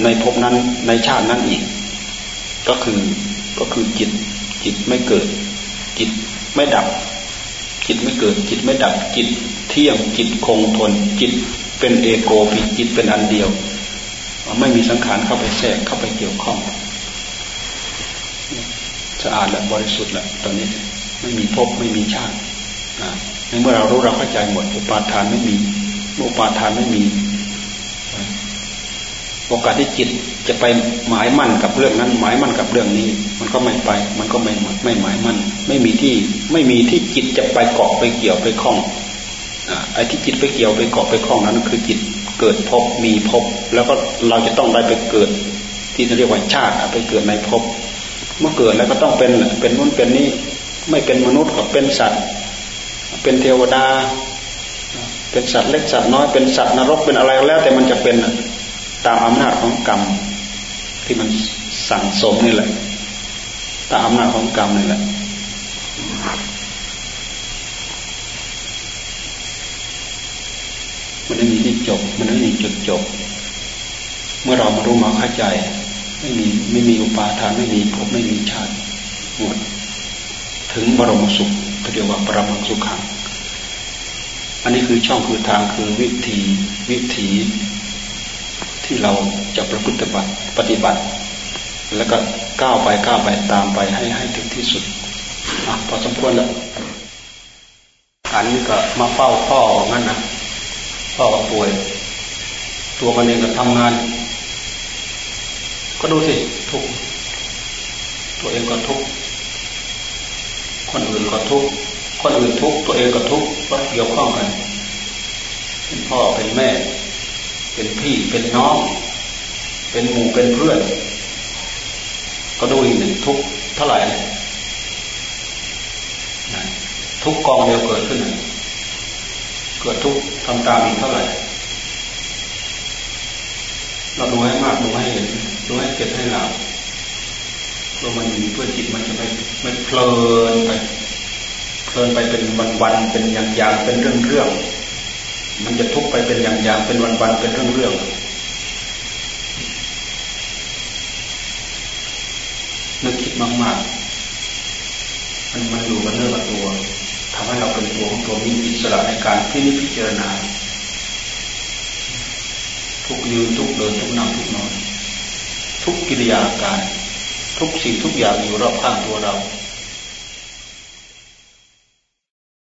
[SPEAKER 1] ในภพนั้นในชาตินั้นอีก ก็คือก็คือจิต จิตไม่เกิด จิตไม่ดับ จิตไม่เกิด จิตไม่ดับ จิตเที่ยงจิตคงทน จิตเป็นเอโกปิจิตเป็นอันเดียว ไม่มีสังขารเข้าไปแทรกเข้าไปเกี่ยวข้องสะอาดและบริสุทธิ์แล้วตอนนี้ไม่มีภพไม่มีชาติในเมื่อเรารู้เราเข้าใจหมดอุปาทานไม่มีอุปาทานไม่มี โอกาสที่จิต จะไปหมายมั่นกับเรื่องนั้น หมายมั่นกับเรื่องนี้ มันก็ไม่ไป มันก็ไม่ไม่หมายมั่น ไม่มีที่ไม่มีที่จิตจะไปเกาะไปเกี่ยวไปคล้องไอ้ที่จิตไปเกี่ยวไปเกาะไปคล้องนั้น คือจิตเกิดภพมีภพแล้วก็เราจะต้องได้ไปเกิด ที่เรียกว่าชาติไปเกิดในภพเมื่อเกิดแล้วก็ต้องเป็นเป็นนู้นเป็นนี้ ไม่เป็นมนุษย์ก็เป็นสัตว์ เป็นเทวดา เป็นสัตว์เล็กสัตว์น้อยเป็นสัตว์นรกเป็นอะไรแล้ว แต่มันจะเป็นตามอำนาจของกรรม ที่มันสั่งสมนี่แหละ ตามอำนาจของกรรมนี่แหละมันไม่มีที่จบ มันไม่มีจุดจบ เมื่อเรามารู้มาเข้าใจ ไม่มีไม่มีอุปาทานไม่มีภพไม่มีชาติหมดถึงบรมสุขก็เรียกว่าปรมังสุขังอันนี้คือช่องคือทางคือวิธีวิถี ที่เราจะประพฤติบัติปฏิบัติ แล้วก็ก้าวไปก้าวไปตามไปให้ให้ถึงที่สุดอพอสมควรแล้วอันนี้ก็มาเฝ้าพ่องั้นนะพ่อป่วย ตัวมันเองก็ทำงาน ก็ดูสิทุกตัวเองก็ทุกคนอื่นก็ทุกคนอื่นทุกตัวเองก็ทุกก็เกี่ยวข้องกันเป็นพ่อเป็นแม่ เป็นพี่เป็นน้อง เป็นหมู่เป็นเพื่อน ก็ดูอีกหนึ่งทุกเท่าไหร่ทุกกองเดียวเกิดขึ้นเกิดทุกทำตามอีกเท่าไหร่เราดูให้มากดูให้เห็นดูให้เก็บให้หลับเพื่อมันเพื่อจิตมันจะไม่ไม่เพลินไปเพลินไปเป็นวันๆเป็นอย่างๆเป็นเรื่องๆ มันจะทุกไปเป็นอย่างๆ เป็นวันๆ เป็นเรื่องๆนึกคิดมากๆ มันมันอยู่กับเนื้อกับตัวทำให้เราเป็นตัวของตัวมีอิสระในการพินิพิจารณา ทุกยืนทุกเดินทุกนั่งทุกนอน ทุกกิริยาการ ทุกสิ่งทุกอย่างอยู่รอบข้างตัวเรา